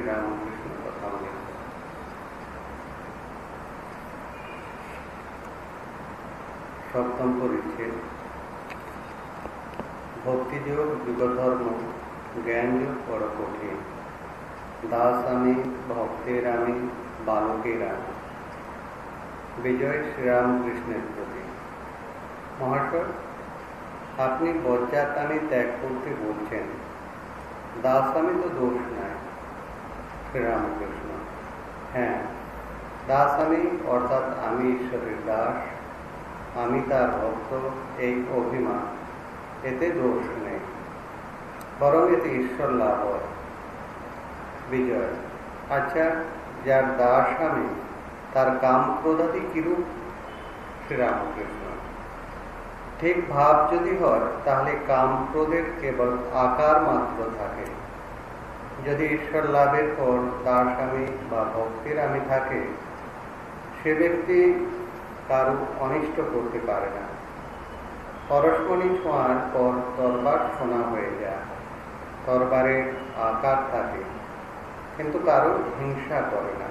থেকে রামকৃষ্ণ কথা বলে সপ্তম পরিচ্ছেদ। ভক্তিযোগ, যুগধর্ম, জ্ঞানযোগ বড় কঠিন দাস আমি ভক্তের আমি বালকের আমি বিজয় শ্রীরামকৃষ্ণের প্রতি। মহাশয়, আপনি বজ্জাত আমি ত্যাগ করতে বলছেন। দাস আমি তো দোষ না শ্রীরামকৃষ্ণ হ্যাঁ দাস আমি, অর্থাৎ আমি ঈশ্বরের দাস, আমি তার ভক্ত, এই অভিমান, এতে দোষ নেই। বরং এতে ঈশ্বর লাভ হয়। বিজয়। আচ্ছা যার দাস আমি, তার কাম প্রদাতি কিরূপ? শ্রীরামকৃষ্ণ ঠিক ভাব যদি হয়, তাহলে কাম ক্রোধের কেবল আকার মাত্র থাকে। যদি ঈশ্বর লাভের পর তার স্বামী বা ভক্তির আমি থাকে, সে ব্যক্তি কারও অনিষ্ট করতে পারে না। পরস্পরই ছোঁয়ার পর তরবার সোনা হয়ে যায়। তরবারের আকার থাকে, কিন্তু কারও হিংসা করে না।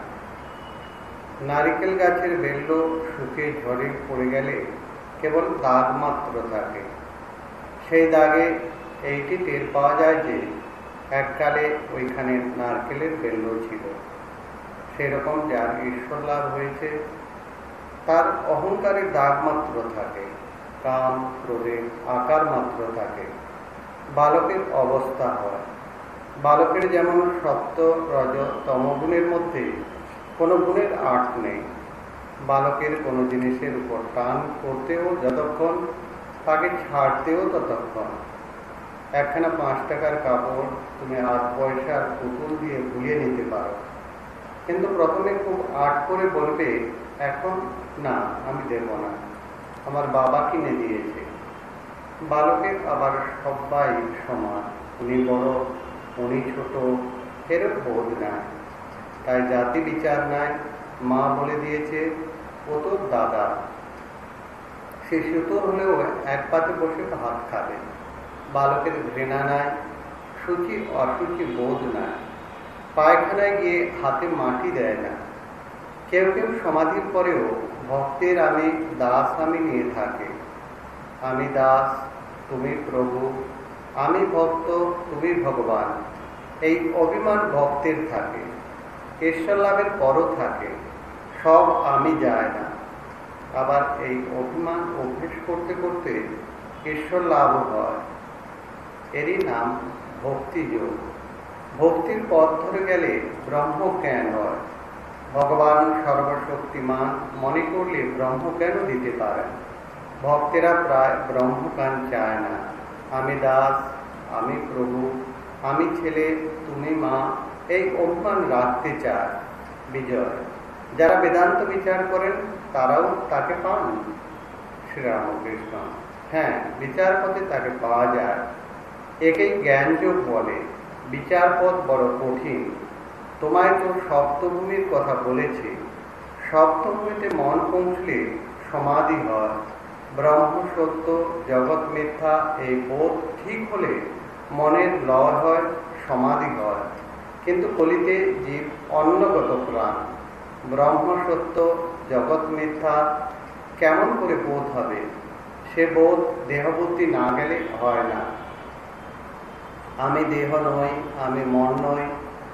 নারিকেল গাছের বেল্ল শুকে ঝড়ে পড়ে গেলে কেবল দাগ মাত্র থাকে। সেই দাগে এইটি টের পাওয়া যায় যে এককালে ওইখানে নারকেলের বেল্ল ছিল। সেরকম যার ঈশ্বর লাভ হয়েছে, তার অহংকারের দাগ মাত্র থাকে কাম ক্রোধের আকার মাত্র থাকে। বালকের অবস্থা হয়। বালকের যেমন সত্য রজ তমগুণের মধ্যে কোনো গুণের আট নেই। বালকের কোনো জিনিসের উপর টান করতেও যতক্ষণ, তাকে ছাড়তেও ততক্ষণ। একখানা পাঁচ টাকার কাপড় তুমি আট পয়সার পুতুল দিয়ে ভুলিয়ে নিতে পারো। কিন্তু প্রথমে খুব আট করে বলবে, এখন না, আমি দেব না। আমার বাবা কিনে দিয়েছে। বালকের আবার সবাই সমান। উনি বড়, উনি ছোট এরূপ বোধ নাই। তাই জাতি বিচার নাই। মা বলে দিয়েছে, ও তো দাদা। সে সুতোর হলেও এক পাতে বসে ভাত খাবে। বালকের ঘৃণা নাই সূচি অসুচি বোধ নাই। পায়খানায় গিয়ে হাতে মাটি দেয় না। কেউ কেউ সমাধির পরেও ভক্তের আমি দাস আমি নিয়ে থাকে। আমি দাস, তুমি প্রভু, আমি ভক্ত, তুমি ভগবান। এই অভিমান ভক্তের থাকে, ঈশ্বর লাভের পরও থাকে, সব আমি যায় না। আবার এই অভিমান অভ্যেস করতে করতে ঈশ্বর লাভ হয়। এরই নাম ভক্তিযোগ। ভক্তির পথ ধরে গেলে ব্রহ্মজ্ঞান হয় ভগবান সর্বশক্তিমান মনে করলে ব্রহ্মজ্ঞান দিতে পারেন ভক্তেরা প্রায় ব্রহ্মজ্ঞান চায় না। আমি দাস, আমি প্রভু, আমি ছেলে, তুমি মা, এই অভিমান রাখতে চায় বিজয়। যারা বেদান্ত বিচার করেন, তারাও তাকে পান। শ্রীরামকৃষ্ণ। হ্যাঁ বিচার পথে তাকে পাওয়া যায়। একেই জ্ঞানযোগ বলে বিচার পথ বড় কঠিন। তোমায় তো সপ্তভূমির কথা বলেছি। সপ্তভূমিতে মন পৌঁছলে সমাধি হয়। ব্রহ্ম সত্য, জগৎ মিথ্যা, এই বোধ ঠিক হলে মনের লয় হয়, সমাধি হয়। কিন্তু কলিতে জীব অন্নগত প্রাণ। ব্রহ্ম সত্য, জগৎ মিথ্যা, কেমন করে বোধ হবে? সে বোধ দেহবুদ্ধি না গেলে হয় না। আমি দেহ নই, আমি মন নই,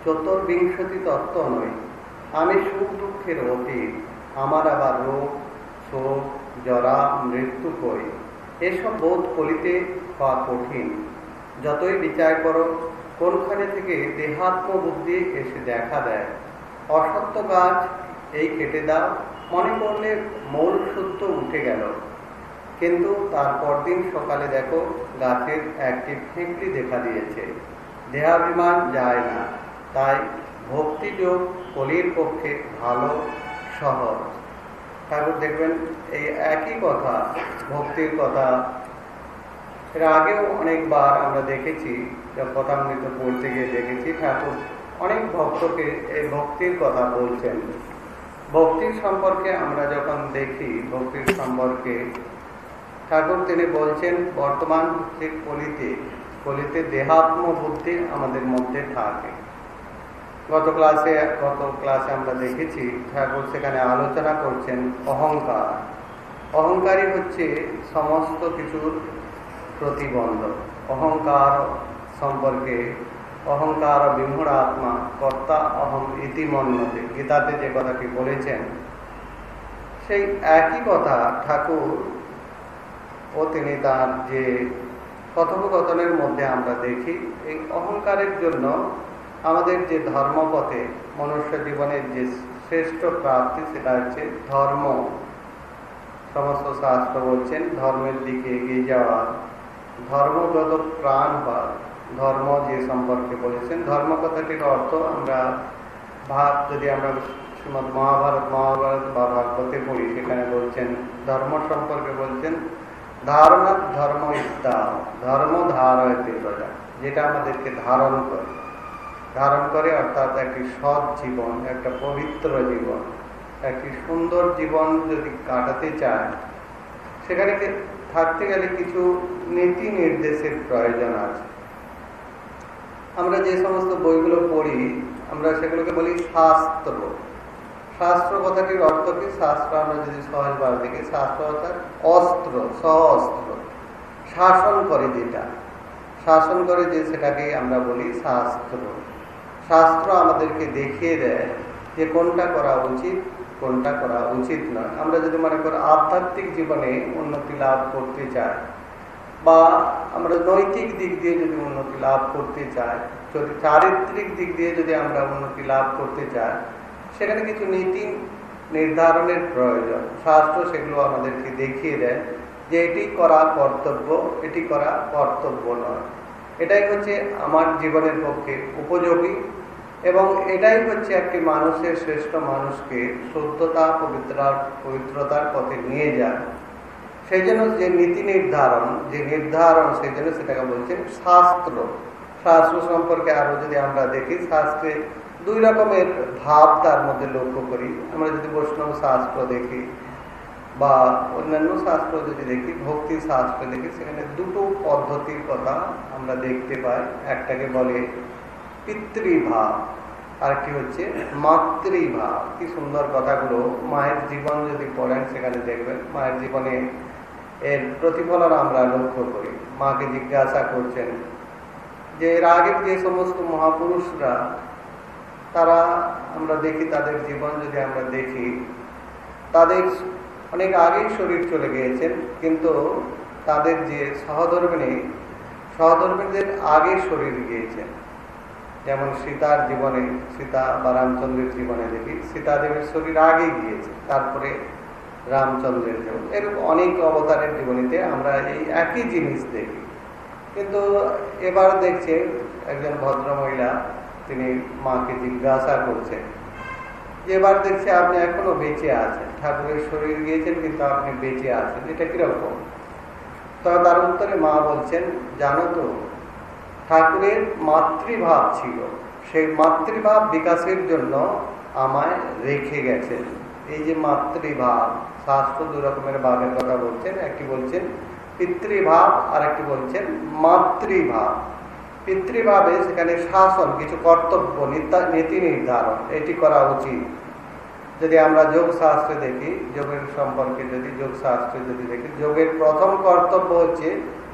চতুর্বিংশতি তত্ত্ব নই। আমি সুখ দুঃখের অতীত, আমার আবার রোগ, শোক, জরা, মৃত্যু কই? এসব বোধ কলিতে হওয়া কঠিন। যতই বিচার করো, কোনখানে থেকে দেহাত্ম বুদ্ধি এসে দেখা দেয়? অসত্য গাছ এই কেটে দাও, মনে করলে মূল সত্য উঠে গেল। কিন্তু তার পরদিন সকালে দেখো গাছের একটি ফেঁকড়ি দেখা দিয়েছে। দেহাভিমান যায় না। তাই ভক্তিযোগ কলির পক্ষে ভালো, সহজ। ঠাকুর দেখবেন, এই একই কথা, ভক্তির কথা। এর আগেও অনেকবার আমরা দেখেছি কথামৃত পড়তে গিয়ে দেখেছি, ঠাকুর অনেক ভক্তকে এই ভক্তির কথা বলছেন। ভক্তির সম্পর্কে আমরা যখন দেখি, ভক্তির সম্পর্কে ঠাকুর তিনি বলছেন, বর্তমান হচ্ছে কলিতে কলিতে দেহাত্ম বুদ্ধি আমাদের মধ্যে থাকে। গত ক্লাসে গত ক্লাসে আমরা দেখেছি, ঠাকুর সেখানে আলোচনা করছেন অহংকার। অহংকারই হচ্ছে সমস্ত কিছুর প্রতিবন্ধক। অহংকার সম্পর্কে, অহংকার বিমূঢ় আত্মা, কর্তা অহং ইতিমন্যতে গীতাতে যে কথাটি বলেছেন, সেই একই কথা ঠাকুর ও তিনি তার যে কথোপকথনের মধ্যে আমরা দেখি, এই অহংকারের জন্য আমাদের যে ধর্মপথে মনুষ্য জীবনের যে শ্রেষ্ঠ প্রাপ্তি সেটা হচ্ছে ধর্ম। সমস্ত শাস্ত্র বলছেন, ধর্মের দিকে এগিয়ে যাওয়া ধর্মগত প্রাণ বা ধর্ম যে সম্পর্কে বলেছেন ধর্ম কথাটির অর্থ আমরা ভাব, যদি আমরা শ্রীমদ মহাভারত মহাভারত বা ভাগবতে পড়ি, সেখানে বলছেন, ধর্ম সম্পর্কে বলছেন ধারণা ধর্ম ইত্যা ধর্ম ধারয়তে প্রজা, যেটা আমাদেরকে ধারণ করে। ধারণ করে অর্থাৎ একটি সৎ জীবন, একটা পবিত্র জীবন, একটি সুন্দর জীবন যদি কাটাতে চায়, সেখানে থাকতে গেলে কিছু নীতি নির্দেশের প্রয়োজন আছে। আমরা যে সমস্ত বইগুলো পড়ি, আমরা সেগুলোকে বলি শাস্ত্র। শাস্ত্র কথাটির অর্থ কি? শাস্ত্র আমরা যদি সহজভাবে দেখি, শাস্ত্র অর্থাৎ অস্ত্র সহ অস্ত্র শাসন করে যেটা। শাসন করে যে সেটাকেই আমরা বলি শাস্ত্র। শাস্ত্র আমাদেরকে দেখিয়ে দেয় যে কোনটা করা উচিত, কোনটা করা উচিত নয়। আমরা যদি মনে করি আধ্যাত্মিক জীবনে উন্নতি লাভ করতে চাই, বা আমরা নৈতিক দিক দিয়ে যদি উন্নতি লাভ করতে চাই, যদি চারিত্রিক দিক দিয়ে যদি আমরা উন্নতি লাভ করতে চাই সেখানে কিছু নীতি নির্ধারণের প্রয়োজন। শাস্ত্র সেগুলো আমাদেরকে দেখিয়ে দেয় যে এটি করা কর্তব্য, এটি করা কর্তব্য নয়। এটাই হচ্ছে আমার জীবনের পক্ষে উপযোগী এবং এটাই হচ্ছে একটি মানুষের শ্রেষ্ঠ মানুষকে শুদ্ধতা পবিত্রার পবিত্রতার পথে নিয়ে যায়। সেই জন্য যে নীতি নির্ধারণ, যে নির্ধারণ, সেই জন্য সেটাকে বলছেন শাস্ত্র। শাস্ত্র সম্পর্কে আরও যদি আমরা দেখি, শাস্ত্রে দুই রকমের ভাব তার মধ্যে লক্ষ্য করি। আমরা যদি বৈষ্ণব শাস্ত্র দেখি বা অন্যান্য শাস্ত্র যদি দেখি, ভক্তি শাস্ত্র দেখি, সেখানে দুটো পদ্ধতির কথা আমরা দেখতে পাই। একটাকে বলে পিতৃভাব আর কি হচ্ছে মাতৃভাব। কি সুন্দর কথাগুলো। মায়ের জীবন যদি পড়েন, সেখানে দেখবেন মায়ের জীবনে এর প্রতিফলন আমরা লক্ষ্য করি। মাকে জিজ্ঞাসা করছেন যে, এর আগের যে সমস্ত মহাপুরুষরা তারা আমরা দেখি, তাদের জীবন যদি আমরা দেখি, তাদের অনেক আগেই শরীর চলে গিয়েছেন কিন্তু তাদের যে সহধর্মিনী সহধর্মীদের আগে শরীর গিয়েছেন যেমন সীতার জীবনে, সীতা বা রামচন্দ্রের জীবনে দেখি, সীতা দেবীর শরীর আগে গিয়েছে, তারপরে রামচন্দ্রের জীবন। এরকম অনেক অবতারের জীবনীতে আমরা এই একই জিনিস দেখি। কিন্তু এবার দেখছে একজন ভদ্র মহিলা তিনি মাকে জিজ্ঞাসা করছেন, এবার দেখছে আপনি এখনও বেঁচে আছেন। ঠাকুরের শরীর গিয়েছেন, কিন্তু আপনি বেঁচে আছেন। এটা কীরকম? তবে তার উত্তরে মা বলছেন, জানো তো, ঠাকুরের মাতৃভাব ছিল। সেই মাতৃভাব বিকাশের জন্য আমায় রেখে গেছেন। এই যে মাতৃভাব, শাস্ত্র দু রকমের ভাবের কথা বলছেন। একটি বলছেন পিতৃভাব আর একটি বলছেন মাতৃভাব। পিতৃভাবে সেখানে শাসন, কিছু কর্তব্য, নীতি নির্ধারণ, এটি করা উচিত। যদি আমরা যোগ শাস্ত্রে দেখি, যোগের সম্পর্কে যদি যোগ শাস্ত্রে যদি দেখি, যোগের প্রথম কর্তব্য হচ্ছে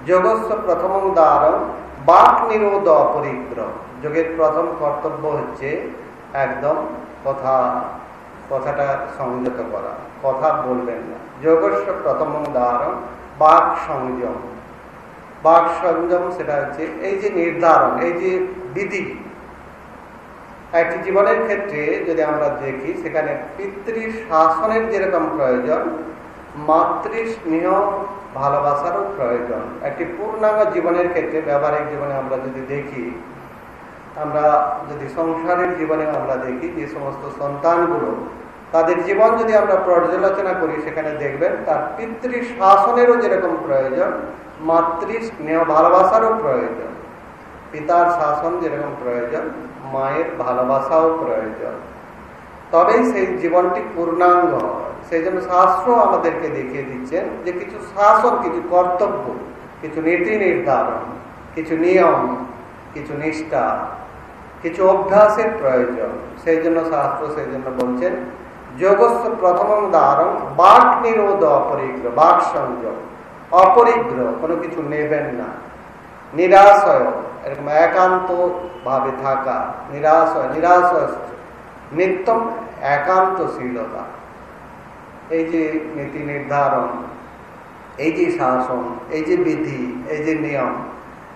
যোগস্ব প্রথম উদাহরণ বাক নিরোধ অপরিগ্রহ যোগের প্রথম কর্তব্য হচ্ছে একদম কথা, কথাটা সংযত করা, কথা বলবেন না। যোগস্ব প্রথম উদাহরণ বাক সংযম। বাক সংযম সেটা হচ্ছে এই যে নির্ধারণ, এই যে বিধি। একটি জীবনের ক্ষেত্রে যদি আমরা দেখি, সেখানে পিতৃ শাসনের যেরকম প্রয়োজন মাতৃ স্নেহ ভালোবাসারও প্রয়োজন। একটি পূর্ণাঙ্গ জীবনের ক্ষেত্রে, ব্যবহারিক জীবনে আমরা যদি দেখি, আমরা যদি সংসারের জীবনে আমরা দেখি যে সমস্ত সন্তানগুলো তাদের জীবন যদি আমরা পর্যালোচনা করি, সেখানে দেখবেন তার পিতৃ শাসনেরও যেরকম প্রয়োজন মাতৃ স্নেহ ভালোবাসারও প্রয়োজন, পিতার শাসন যেরকম প্রয়োজন, মায়ের ভালোবাসাও প্রয়োজন। তবেই সেই জীবনটি পূর্ণাঙ্গ হয়। সেই জন্য শাস্ত্র আমাদেরকে দেখিয়ে দিচ্ছেন যে কিছু শাসন, কিছু কর্তব্য, কিছু নীতি নির্ধারণ, কিছু নিয়ম, কিছু নিষ্ঠা, কিছু অভ্যাসের প্রয়োজন। সেই জন্য শাস্ত্র সেই জন্য বলছেন যোগস্ব প্রথম দারণ বাক নিরোধ অপরিগ্রহ, বাক সংযম অপরিগ্রহ, কোনো কিছু নেবেন না। নিরাশয়, এরকম একান্ত ভাবে থাকা। নিরাশয় নিরাশয় নিত্যম একান্তশীলতা। এই যে নীতি নির্ধারণ, এই যে শাসন, এই যে বিধি, এই যে নিয়ম,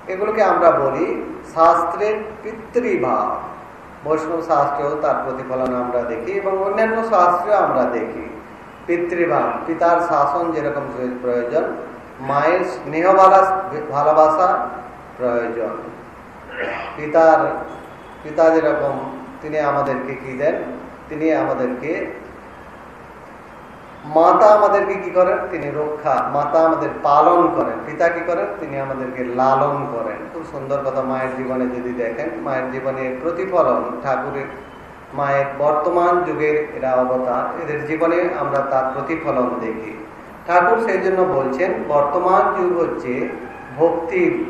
এগুলোকে আমরা বলি শাস্ত্রের পিতৃভাব। বৈষ্ণব শাস্ত্রেও তার প্রতিফলন আমরা দেখি এবং অন্যান্য শাস্ত্রেও আমরা দেখি। পিতৃভাব, পিতার শাসন যেরকম প্রয়োজন মায়ের স্নেহ ভালোবাসা প্রয়োজন। পিতার, পিতা যেরকম, তিনি আমাদেরকে কি দেন? তিনি আমাদেরকে মাতা আমাদেরকে কি করেন? তিনি রক্ষা, মাতা আমাদের পালন করেন। পিতা কি করেন? তিনি আমাদেরকে লালন করেন। খুব সুন্দর কথা মায়ের জীবনে যদি দেখেন, মায়ের জীবনে প্রতিফলন, ঠাকুরের মায়ের বর্তমান যুগের এরা অবতার, এদের জীবনে আমরা তার প্রতিফলন দেখি। ঠাকুর সেই জন্য বলছেন, বর্তমান যুগ হচ্ছে ভক্তির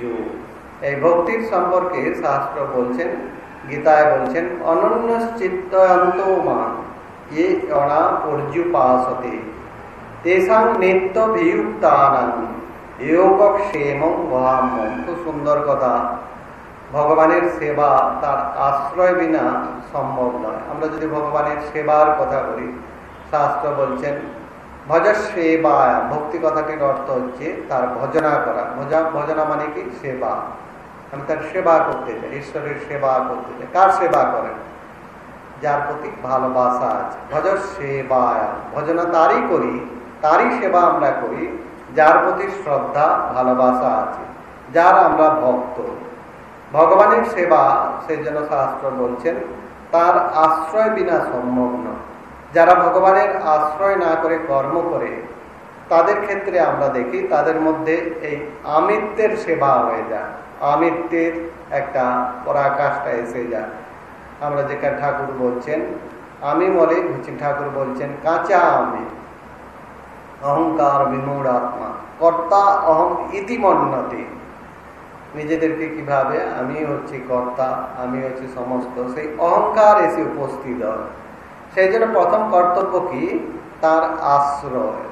যুগ। এই ভক্তির সম্পর্কে শাস্ত্র বলছেন, গীতায় বলছেন অনন্য চিত্তান্ত মান ये अणा पर्युपासते तेषां নিত্যভিযুক্তানাং যোগক্ষেম ভাম খুব সুন্দর কথা ভগবানের সেবা তার আশ্রয় বিনা সম্ভব নয় আমরা যদি ভগবানের সেবার কথা বলি শাস্ত্র বলছেন ভজ সেবায় ভক্তি কথাটির অর্থ হচ্ছে তার ভজনা করা ভজা ভজনা মানে কি সেবা আমি তার সেবা করতে চাই ঈশ্বরের সেবা করতে চাই কার সেবা করেন যার প্রতি ভালোবাসা আছে। ভজ সেবায় ভজনা তারই করি, তারই সেবা আমরা করি, যার প্রতি শ্রদ্ধা, ভালোবাসা আছে, যার আমরা ভক্ত। ভগবানের সেবা সেই জন্য শাস্ত্র বলছেন, তার আশ্রয় বিনা সম্ভব নয়। যারা ভগবানের আশ্রয় না করে কর্ম করে, তাদের ক্ষেত্রে আমরা দেখি, তাদের মধ্যে এই আমিত্বের সেবা হয়ে যায়। আমিত্বের একটা পরাকাশটা এসে যায়। আমরা যেখানে ঠাকুর বলছেন, আমি বলে ঠাকুর বলছেন, কাঁচা আমি, অহংকার বিমূঢ় আত্মা, কর্তা অহং ইতিমন্নতি নিজেদেরকে কীভাবে? আমি হচ্ছি কর্তা, আমি হচ্ছি সমস্ত, সেই অহংকার এসে উপস্থিত হয়। সেই জন্য প্রথম কর্তব্য কি? তার আশ্রয়।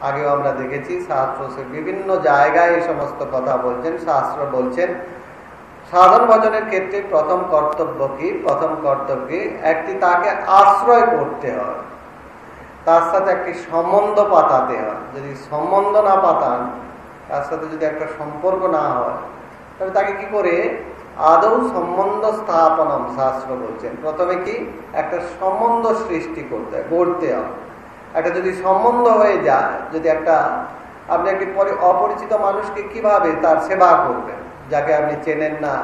আগেও আমরা দেখেছি, শাস্ত্র বিভিন্ন জায়গায় এই সমস্ত কথা বলছেন, শাস্ত্র বলছেন সাধন ভজনের ক্ষেত্রে প্রথম কর্তব্য কি? প্রথম কর্তব্য একটি তাকে আশ্রয় করতে হয়। তার সাথে একটি সম্বন্ধ পাতাতে হয়। যদি সম্বন্ধ না পাতান, তার সাথে যদি একটা সম্পর্ক না হয় তবে তাকে কি করে? আদৌ সম্বন্ধ স্থাপনম শাস্ত্র বলছেন। প্রথমে কি? একটা সম্বন্ধ সৃষ্টি করতে হয় গড়তে হয়। একটা যদি সম্বন্ধ হয়ে যায়, যদি একটা আপনি একটি অপরিচিত মানুষকে কীভাবে তার সেবা করবেন? যাকে আপনি চেনেন না,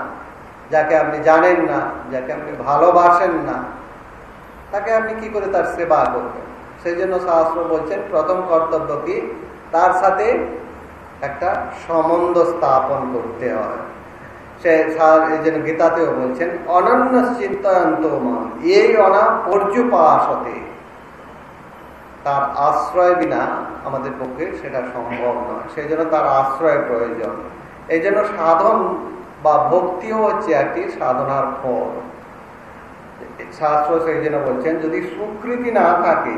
যাকে আপনি জানেন না, যাকে আপনি ভালোবাসেন না, তাকে আপনি কি করে তার সেবা করবেন? সেই জন্য শাস্ত্র বলছেন, প্রথম কর্তব্য কি? তার সাথে একটা সম্বন্ধ স্থাপন করতে হয়। সে এই জন্য গীতাতেও বলছেন অনন্য চিন্তায়ন্ত মন এই অনা পর্যুপাসতে তার আশ্রয় বিনা আমাদের পক্ষে সেটা সম্ভব নয়। সেই জন্য তার আশ্রয় প্রয়োজন। এই জন্য সাধন বা ভক্তিও হচ্ছে একটি সাধনার ফল। শাস্ত্র সেই জন্য বলছেন, যদি সুকৃতি না থাকে,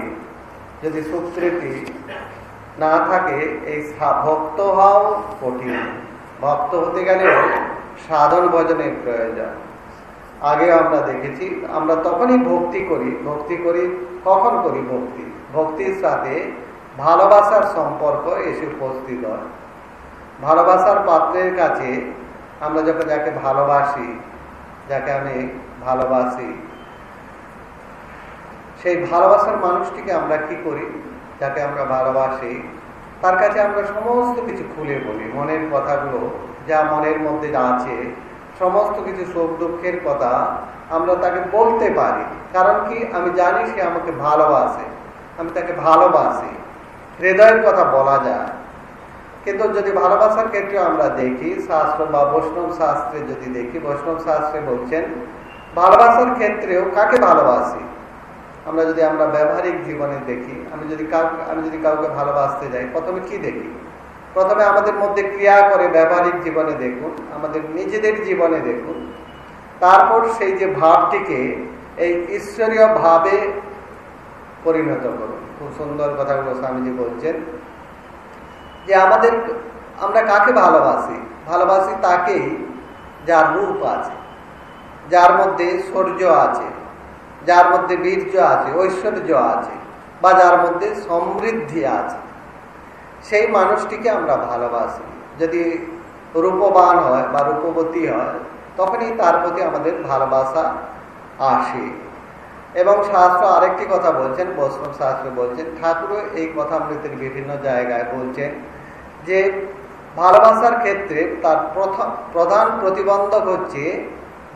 যদি সুকৃতি না থাকে, এই ভক্ত হওয়াও কঠিন। ভক্ত হতে গেলে সাধন ভজনের প্রয়োজন। আগে আমরা দেখেছি, আমরা তখনই ভক্তি করি। ভক্তি করি, কখন করি? ভক্তি। ভক্তির সাথে ভালোবাসার সম্পর্ক এসে উপস্থিত হয়। ভালোবাসার পাত্রের কাছে আমরা যখন যাকে ভালোবাসি, যাকে আমি ভালোবাসি, সেই ভালোবাসার মানুষটিকে আমরা কি করি? যাকে আমরা ভালোবাসি, তার কাছে আমরা সমস্ত কিছু খুলে বলি। মনের কথাগুলো, যা মনের মধ্যে আছে, সমস্ত কিছু সুখ দুঃখের কথা আমরা তাকে বলতে পারি। কারণ কি? আমি জানি সে আমাকে ভালোবাসে। আমি তাকে ভালোবাসি। হৃদয়ের কথা বলা যায়। কিন্তু যদি ভালোবাসার ক্ষেত্রে আমরা দেখি, শাস্ত্র বা বৈষ্ণব শাস্ত্রে যদি দেখি, বৈষ্ণব শাস্ত্রে বলছেন, ভালোবাসার ক্ষেত্রেও কাকে ভালোবাসি? আমরা যদি আমরা ব্যবহারিক জীবনে দেখি, আমি যদি কাউকে, আমি যদি কাউকে ভালোবাসতে যাই, প্রথমে কি দেখি? প্রথমে আমাদের মধ্যে ক্রিয়া করে ব্যবহারিক জীবনে দেখুন, আমাদের নিজেদের জীবনে দেখুন। তারপর সেই যে ভাবটিকে এই ঈশ্বরীয় ভাবে পরিণত করুন। খুব সুন্দর কথাগুলো স্বামীজি বলছেন। যে আমাদের আমরা কাকে ভালোবাসি? ভালোবাসি তাকেই যার রূপ আছে, যার মধ্যে সৌর্য আছে, যার মধ্যে বীর্য আছে, ঐশ্বর্য আছে, বা যার মধ্যে সমৃদ্ধি আছে। সেই মানুষটিকে আমরা ভালোবাসি। যদি রূপবান হয় বা রূপবতী হয়, তখনই তার প্রতি আমাদের ভালোবাসা আসে। এবং শাস্ত্র আরেকটি কথা বলছেন, বৈষ্ণব শাস্ত্র বলছেন, ঠাকুরও এই কথা মৃতের বিভিন্ন জায়গায় বলছেন যে ভালোবাসার ক্ষেত্রে তার প্রথম, প্রধান প্রতিবন্ধক হচ্ছে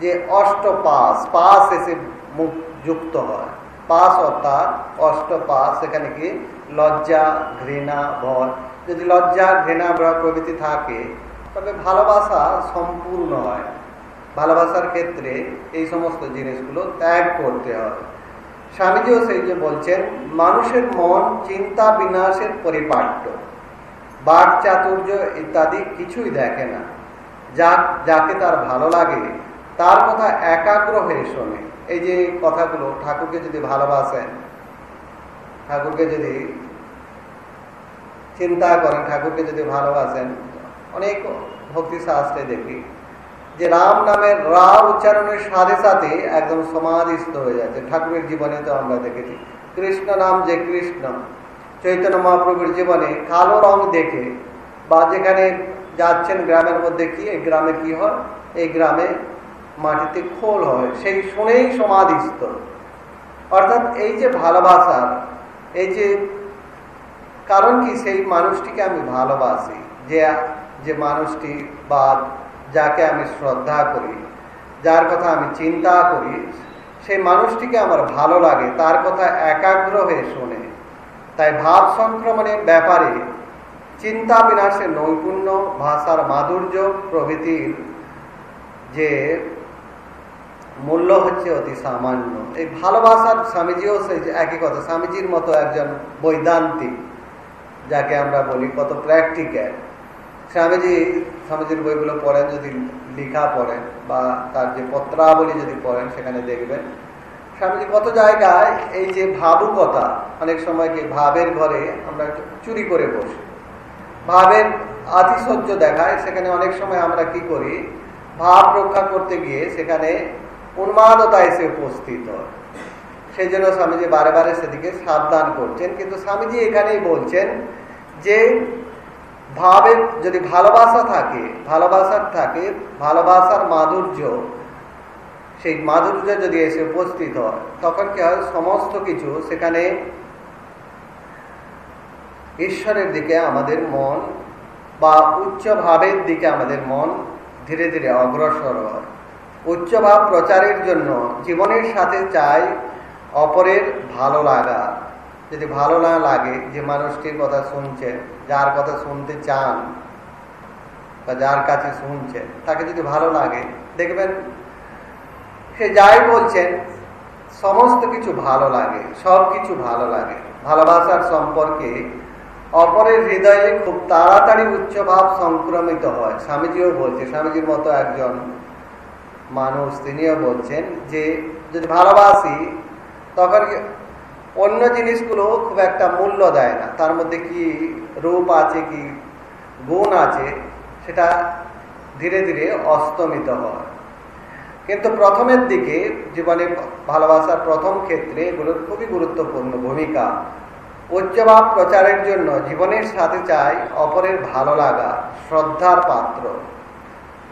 যে অষ্ট পাস পাস এসে মুখ যুক্ত হয়। পাস অর্থাৎ অষ্ট পাস সেখানে কি? লজ্জা, ঘৃণা ভয় যদি লজ্জা, ঘৃণা প্রভৃতি থাকে, তবে ভালোবাসা সম্পূর্ণ হয়। ভালোবাসার ক্ষেত্রে এই সমস্ত জিনিসগুলো ত্যাগ করতে হয়। স্বামীজিও সেই যে বলছেন, মানুষের মন চিন্তা বিনাশের পরিপাট্য। বাক চাতুর্য ইত্যাদি কিছুই দেখে না। যা, যাকে তার ভালো লাগে, তার কথা একাগ্র হয়ে শোনে। এই যে কথাগুলো, ঠাকুরকে যদি ভালোবাসেন, ঠাকুরকে যদি চিন্তা করেন, ঠাকুরকে যদি ভালোবাসেন, অনেক ভক্তি শাস্ত্রে দেখি। যে রাম নামের রা উচ্চারণের সাথে সাথে একদম সমাধিস্থ হয়ে যাচ্ছে। ঠাকুরের জীবনে তো আমরা দেখেছি। কৃষ্ণ নাম যে কৃষ্ণ চৈতন্য মহাপ্রভুর জীবনে কালো রং দেখে বা যেখানে যাচ্ছেন গ্রামের মধ্যে কি, এই গ্রামে কি হয়? এই গ্রামে মাটিতে খোল হয়। সেই শুনেই সমাধিস্থ। অর্থাৎ এই যে ভালোবাসার এই যে কারণ কি? সেই মানুষটিকে আমি ভালোবাসি। যে যে মানুষটি বা যাকে আমি শ্রদ্ধা করি, যার কথা আমি চিন্তা করি, সেই মানুষটিকে আমার ভালো লাগে, তার কথা একাগ্র হয়ে শোনে। তাই ভাব সংক্রমণের ব্যাপারে চিন্তা বিনাশের নৈপুণ্য, ভাষার মাধুর্য, প্রভৃতির যে মূল্য হচ্ছে অতি সামান্য। এই ভালোবাসার স্বামীজিও সেই একই কথা, স্বামীজির মতো একজন বৈদান্তিক, যাকে আমরা বলি কত প্র্যাকটিক্যাল স্বামীজি, স্বামীজির বইগুলো পড়েন, যদি লিখা পড়েন বা তার যে পত্রাবলী যদি পড়েন, সেখানে দেখবেন। স্বামীজি কত জায়গায় এই যে ভাবুকতা, অনেক সময় কি ভাবের ঘরে আমরা চুরি করে বসি। ভাবের আতিশয্য দেখায়, সেখানে অনেক সময় আমরা কি করি, ভাব রক্ষা করতে গিয়ে সেখানে উন্মাদতা এসে উপস্থিত হয়। সেই জন্য স্বামীজি বারে বারে সেদিকে সাবধান করছেন। কিন্তু স্বামীজি এখানেই বলছেন যে ভাবের যদি ভালোবাসা থাকে ভালোবাসার থাকে, ভালোবাসার মাধুর্য, সেই মাধুর্য যদি এসে উপস্থিত হয়, তখন কি হয়? সমস্ত কিছু সেখানে ঈশ্বরের দিকে আমাদের মন বা উচ্চ ভাবের দিকে আমাদের মন ধীরে ধীরে অগ্রসর হয়। উচ্চভাব প্রচারের জন্য জীবনের সাথে চাই অপরের ভালো লাগা। যদি ভালো না লাগে যে মানুষটির কথা শুনছে, যার কথা শুনতে চান বা যার কাছে শুনছে, তাকে যদি ভালো লাগে, দেখবেন সে যাই বলছেন সমস্ত কিছু ভালো লাগে, সব কিছু ভালো লাগে। ভালোবাসার সম্পর্কে অপরের হৃদয়ে খুব তাড়াতাড়ি উচ্চভাব সংক্রমিত হয়। স্বামীজিও বলছে, স্বামীজির মতো একজন মানুষ, তিনিও বলছেন যে, যদি ভালোবাসি, তখন অন্য জিনিসগুলো খুব একটা মূল্য দেয় না। তার মধ্যে কি রূপ আছে, কি গুণ আছে, সেটা ধীরে ধীরে অস্তমিত হয়। কিন্তু প্রথমের দিকে জীবনে ভালোবাসার প্রথম ক্ষেত্রে এগুলোর খুবই গুরুত্বপূর্ণ ভূমিকা। উচ্চভাব প্রচারের জন্য জীবনের সাথে চাই অপরের ভালো লাগা, শ্রদ্ধার পাত্র।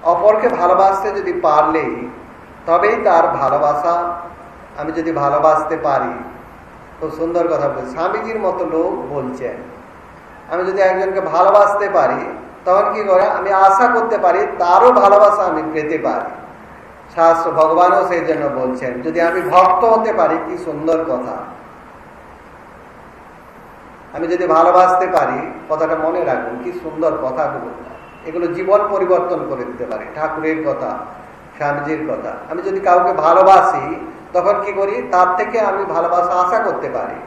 অপরকে ভালোবাসতে যদি পারলেই, তবেই তার ভালোবাসা আমি যদি ভালোবাসতে পারি খুব সুন্দর কথা বলছে। স্বামীজির মতো লোক বলছেন আমি যদি একজনকে ভালোবাসতে পারি, তখন কি করে? আমি আশা করতে পারি তারও ভালোবাসা আমি পেতে পারি। শাস্ত্র ভগবানও সেই জন্য বলছেন, যদি আমি ভক্ত হতে পারি, কি সুন্দর কথা। আমি যদি ভালোবাসতে পারি, কথাটা মনে রাখুন, কি সুন্দর কথাগুলো এগুলো জীবন পরিবর্তন করে দিতে পারে। ঠাকুরের কথা, স্বামীজির কথা। আমি যদি কাউকে ভালোবাসি তখন কি করি? তার থেকে আমি ভালোবাসা আশা করতে পারি।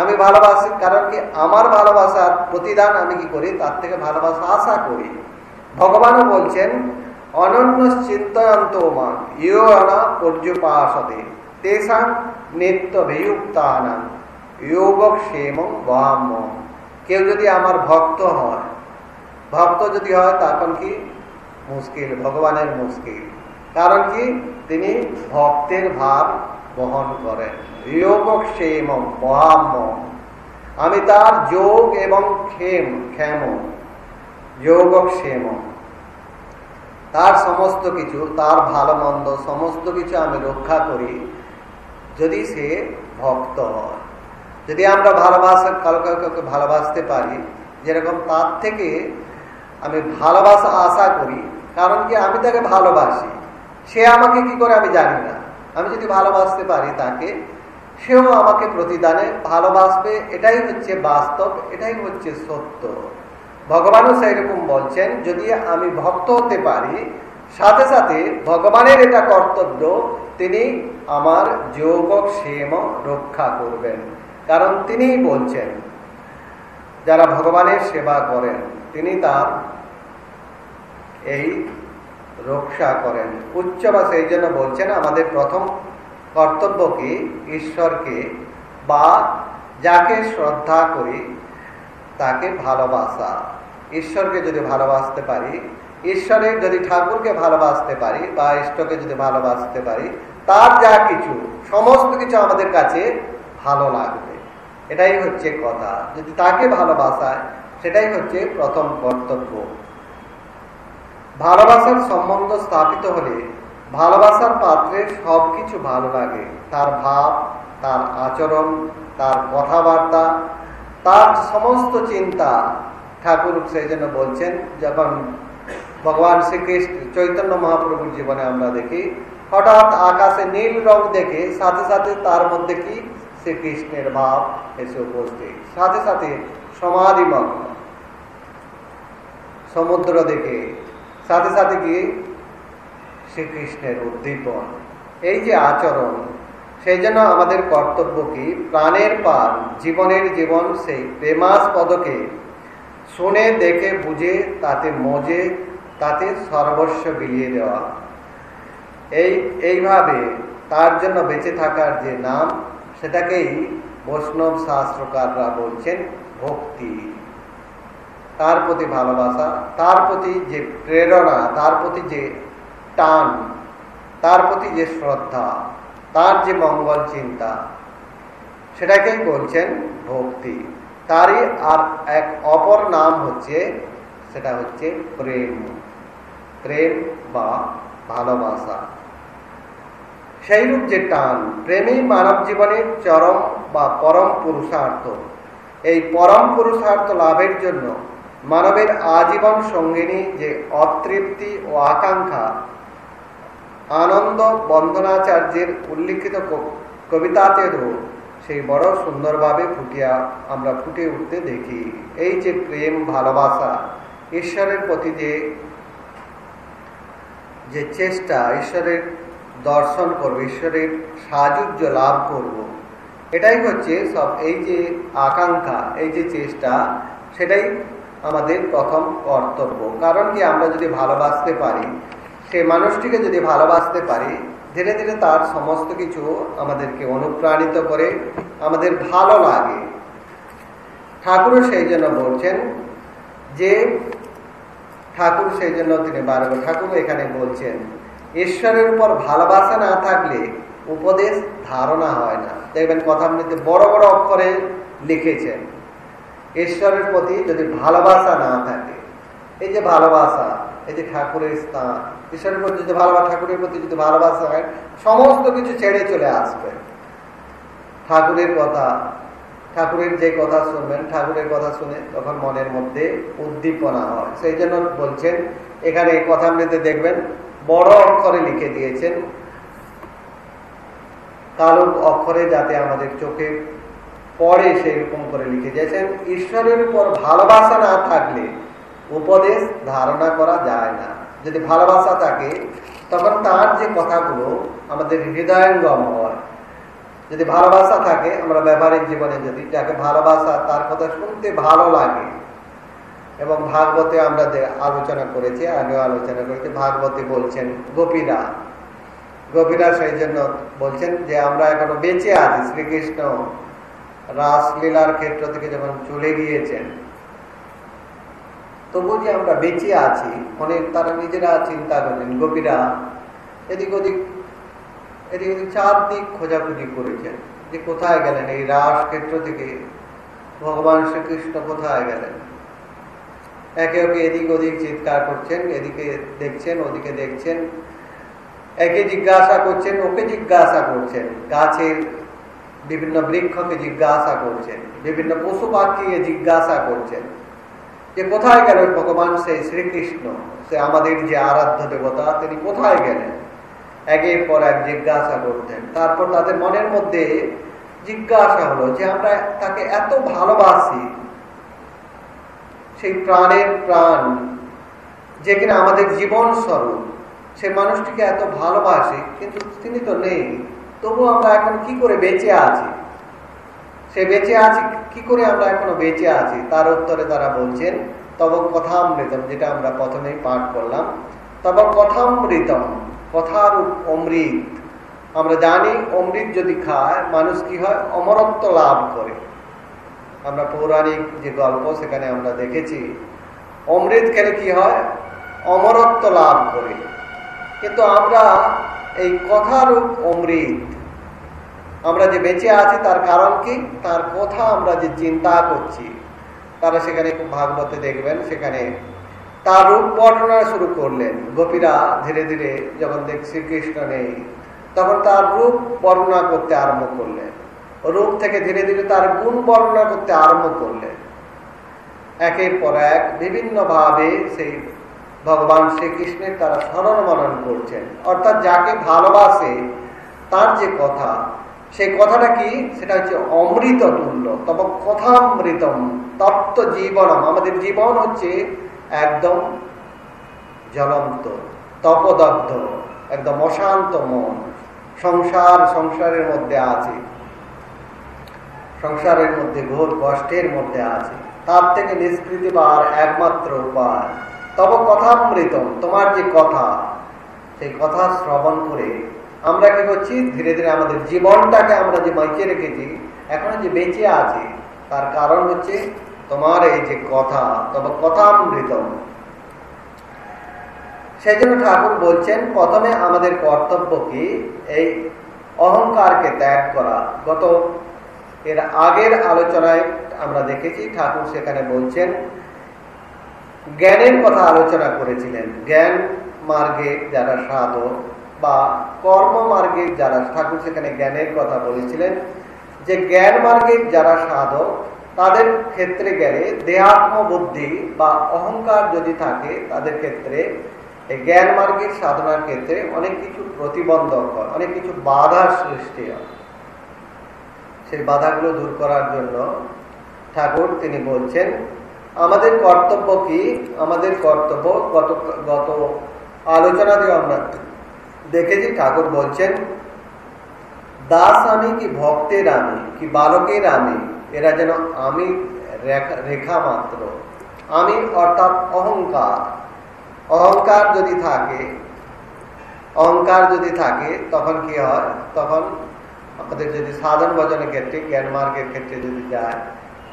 আমি ভালোবাসি কারণ কি? আমার ভালোবাসার প্রতিদান আমি কি করি? তার থেকে ভালোবাসা আশা করি। ভগবানও বলছেন, অনন্য চিন্তয়ন্ত মা ইয় আনা পর্যপাসতে তেসাং নিত্য বিযুক্তানাং যোগক্ষেম বাম কেউ যদি আমার ভক্ত হয়, ভক্ত যদি হয়, তখন কি? মুশকিল, ভগবানের মুশকিল। কারণ কি? তিনি ভক্তের ভাব বহন করেন। আমি তার যোগ এবং ক্ষেম তার সমস্ত কিছু, তার ভালো মন্দ সমস্ত কিছু আমি রক্ষা করি যদি সে ভক্ত হয়। যদি আমরা ভালোবাসা, কারও কাউকে ভালোবাসতে পারি, যেরকম তার থেকে আমি ভালোবাসা আশা করি, কারণ কি আমি তাকে ভালোবাসি। সে আমাকে কি করে আমি জানি না। আমি যদি ভালোবাসতে পারি তাকে, সেও আমাকে প্রতিদানে ভালোবাসবে, এটাই হচ্ছে বাস্তব, এটাই হচ্ছে সত্য। ভগবানও সেই রকম বলছেন, যদি আমি ভক্ত হতে পারি, সাথে সাথে ভগবানের এটা কর্তব্য, তিনি আমার যোগক্ষেম রক্ষা করবেন। কারণ তিনিই বলছেন, যারা ভগবানের সেবা করেন, তিনি তার এই রক্ষা করেন। উচ্চবা সেই জন্য বলছেন আমাদের প্রথম কর্তব্য কি? ঈশ্বরকে বা যাকে শ্রদ্ধা করি, তাকে ভালোবাসা। ঈশ্বরকে যদি ভালোবাসতে পারি, ঈশ্বরের যদি ঠাকুরকে ভালোবাসতে পারি বা ইষ্টকে যদি ভালোবাসতে পারি, তার যা কিছু, সমস্ত কিছু আমাদের কাছে ভালো লাগবে। এটাই হচ্ছে কথা। যদি তাকে ভালোবাসায়, সেটাই হচ্ছে প্রথম কর্তব্য। ভালোবাসার সম্বন্ধ স্থাপিত হলে ভালোবাসার পাত্রে সব কিছু ভালো লাগে। তার ভাব, তার আচরণ, তার কথাবার্তা, তার সমস্ত চিন্তা। ঠাকুর সেই জন্য বলছেন, যখন ভগবান শ্রীকৃষ্ণ চৈতন্য মহাপ্রভুর জীবনে আমরা দেখি, হঠাৎ আকাশে নীল রং দেখে সাথে সাথে তার মধ্যে কি? শ্রীকৃষ্ণের ভাব এসে উপস্থিত। সাথে সাথে সমাধিমগ্ন। সমুদ্র দেখে সাথে সাথে কি? শ্রীকৃষ্ণের উদ্দীপন। এই যে আচরণ, সেই জন্য আমাদের কর্তব্য কি? প্রাণের পার, জীবনের জীবন সেই প্রেমাস পদকে শুনে, দেখে, বুঝে, তাতে মজে, তাতে সর্বস্ব বিলিয়ে দেওয়া। এই, এইভাবে তার জন্য বেঁচে থাকার যে নাম, সেটাকেই বৈষ্ণব শাস্ত্রকাররা বলছেন ভক্তি। তার প্রতি ভালোবাসা, তার প্রতি যে প্রেরণা, তার প্রতি যে টান, তার প্রতি যে শ্রদ্ধা, তার যে মঙ্গল চিন্তা, সেটাকেই বলছেন ভক্তি। তারই আর এক অপর নাম হচ্ছে, সেটা হচ্ছে প্রেম। প্রেম বা ভালোবাসা। সেইরূপ যে টান, প্রেমই মানব জীবনের চরম বা পরম পুরুষার্থ। এই পরম পুরুষার্থ লাভের জন্য মানবের আজীবন সঙ্গিনী যে অতৃপ্তি ও আকাঙ্ক্ষা আনন্দ বন্দনাচার্যের উল্লিখিত কবিতাতেও সেই বড় সুন্দরভাবে ফুটিয়া আমরা ফুটে উঠতে দেখি। এই যে প্রেম, ভালোবাসা, ঈশ্বরের প্রতি যে যে চেষ্টা, ঈশ্বরের দর্শন করব, ঈশ্বরের সাহায্য লাভ করব, এটাই হচ্ছে সব এই যে আকাঙ্ক্ষা, এই যে চেষ্টা, সেটাই আমাদের প্রথম কর্তব্য। কারণ কি, আমরা যদি ভালোবাসতে পারি সে মানুষটিকে যদি ভালোবাসতে পারি, ধীরে ধীরে তার সমস্ত কিছু আমাদেরকে অনুপ্রাণিত করে, আমাদের ভালো লাগে। ঠাকুরও সেই জন্য বলছেন যে, ঠাকুর সেই জন্য তিনি বারবার ঠাকুর এখানে বলছেন, ঈশ্বরের উপর ভালোবাসা না থাকলে উপদেশ ধারণা হয় না। দেখবেন কথামৃতে বড় বড় অক্ষরে লিখেছেন। ঈশ্বরের প্রতি যদি ভালোবাসা না থাকে, এই যে ভালোবাসা, এই যে ঠাকুরের স্থান, ঈশ্বরের প্রতি যদি ভালোবাসা, ঠাকুরের প্রতি যদি ভালোবাসা হয়, সমস্ত কিছু ছেড়ে চলে আসবে। ঠাকুরের কথা, ঠাকুরের যে কথা শুনবেন, ঠাকুরের কথা শুনে তখন মনের মধ্যে উদ্দীপনা হয়। সেই জন্য বলছেন, এখানে এই কথা কথামৃতে দেখবেন, বড় অক্ষরে লিখে দিয়েছেন কালো অক্ষরে যাতে আমাদের চোখে পরে সেই রকম করে লিখে দিয়েছেন ঈশ্বরের উপর ভালোবাসা না থাকলে উপদেশ ধারণা করা যায় না। যদি ভালোবাসা থাকে, তখন তার যে কথাগুলো আমাদের হৃদয়ঙ্গম হয়। যদি ভালোবাসা থাকে, আমরা ব্যবহারিক জীবনে যদি যাকে ভালোবাসা, তার কথা শুনতে ভালো লাগে, এবং ভাগবতে আমরা আলোচনা করেছি, আগেও আলোচনা করেছি, ভাগবতে বলছেন, গোপীরা। গোপীরা সেই জন্য বলছেন যে, আমরা এখনও বেঁচে আছি, শ্রীকৃষ্ণ রাসলীলার ক্ষেত্র থেকে যখন চলে গিয়েছেন তবু যে আমরা বেঁচে আছি, অনেক তারা নিজেরা চিন্তা করেন গোপীরা, এদিক ওদিক এদিক ওদিক চারদিক খোঁজাখুঁজি করেছেন, যে কোথায় গেলেন? এই রাস ক্ষেত্র থেকে ভগবান শ্রীকৃষ্ণ কোথায় গেলেন? একে ওকে এদিক ওদিক চিৎকার করছেন, এদিকে দেখছেন, ওদিকে দেখছেন, একে জিজ্ঞাসা করছেন, ওকে জিজ্ঞাসা করছেন, গাছের বিভিন্ন বৃক্ষকে জিজ্ঞাসা করছেন, বিভিন্ন পশু পাখিকে জিজ্ঞাসা করছেন যে কোথায় গেল ভগবান সেই শ্রীকৃষ্ণ, সে আমাদের যে আরাধ্য দেবতা, তিনি কোথায় গেলেন? একের পর এক জিজ্ঞাসা করতেন। তারপর তাদের মনের মধ্যে জিজ্ঞাসা হলো যে আমরা তাকে এত ভালোবাসি, সেই প্রাণের প্রাণ যে কিনা আমাদের জীবন স্বরূপ, সে মানুষটিকে এত ভালোবাসি, কিন্তু তিনি তো নেই। তবু আমরা এখন কি করে বেঁচে আছি? সে বেঁচে আছি, কি করে আমরা এখনও বেঁচে আছি? তার উত্তরে তারা বলছেন তব কথামৃতম যেটা আমরা প্রথমেই পাঠ করলাম। তব কথামৃতম কথার অমৃত। আমরা জানি অমৃত যদি খায়, মানুষ কি হয়? অমরত্ব লাভ করে। আমরা পৌরাণিক যে গল্প, সেখানে আমরা দেখেছি, অমৃত খেলে কি হয়? অমরত্ব লাভ করে। কিন্তু আমরা এই কথারূপ অমৃত আমরা যে বেঁচে আছি তার কারণ কি? তার কথা আমরা যে চিন্তা করছি, তারা সেখানে ভাগবতে দেখবেন, সেখানে তার রূপ বর্ণনা শুরু করলেন। গোপীরা ধীরে ধীরে যখন দেখ শ্রীকৃষ্ণ নেই, তখন তার রূপ বর্ণনা করতে আরম্ভ করলেন। রূপ থেকে ধীরে ধীরে তার গুণ বর্ণনা করতে আরম্ভ করলেন। একের পর এক বিভিন্ন ভাবে সেই ভগবান শ্রীকৃষ্ণের তারা স্মরণ মনন করছেন। অর্থাৎ যাকে ভালোবাসে, তার যে কথা সেই কথাটা কি? সেটা হচ্ছে অমৃত তুল্য তবে কথামৃতম, তপ্ত জীবনম। আমাদের জীবন হচ্ছে একদম জ্বলন্ত, তপদগ্ধ, একদম অশান্ত মন। সংসার সংসারের মধ্যে আছে। সংসারের মধ্যে ঘোর কষ্টের মধ্যে আছে। তার থেকে নিষ্কৃতি পাওয়ার একমাত্র উপায়। তব কথামৃতম, তোমার যে কথা, সেই কথা শ্রবণ করে আমরা কি করছি? ধীরে ধীরে আমাদের জীবনটাকে আমরা যে বাঁচিয়ে রেখেছি, এখনও যে বেঁচে আছি, তার কারণ হচ্ছে তোমার এই যে কথা, তবে কথামৃতম। সেই জন্য ঠাকুর বলছেন, প্রথমে আমাদের কর্তব্য কি? এই অহংকারকে ত্যাগ করা। গত এর আগের আলোচনায় আমরা দেখেছি, ঠাকুর সেখানে বলছেন, জ্ঞানের কথা আলোচনা করেছিলেন। জ্ঞান মার্গে যারা সাধক বা কর্ম মার্গের যারা, ঠাকুর সেখানে জ্ঞানের কথা বলেছিলেন, যে জ্ঞান মার্গের যারা সাধক, তাদের ক্ষেত্রে গেলে দেহাত্ম বুদ্ধি বা অহংকার যদি থাকে, তাদের ক্ষেত্রে জ্ঞান মার্গের সাধনার ক্ষেত্রে অনেক কিছু প্রতিবন্ধক হয়, অনেক কিছু বাধার সৃষ্টি হয়। সেই বাধাগুলো দূর করার জন্য ঠাকুর তিনি বলছেন, আমাদের কর্তব্য কি? আমাদের কর্তব্য গত গত আলোচনাতেও আমরা দেখেছি ঠাকুর বলছেন দাস আমি কি ভক্তের আমি, কি বালকের আমি? এরা যেন আমি রেখা মাত্র। আমি অর্থাৎ অহংকার। অহংকার যদি থাকে, অহংকার যদি থাকে, তখন কি হয়? তখন আমাদের যদি সাধন ভজনের ক্ষেত্রে, জ্ঞান মার্গের ক্ষেত্রে যদি যায়,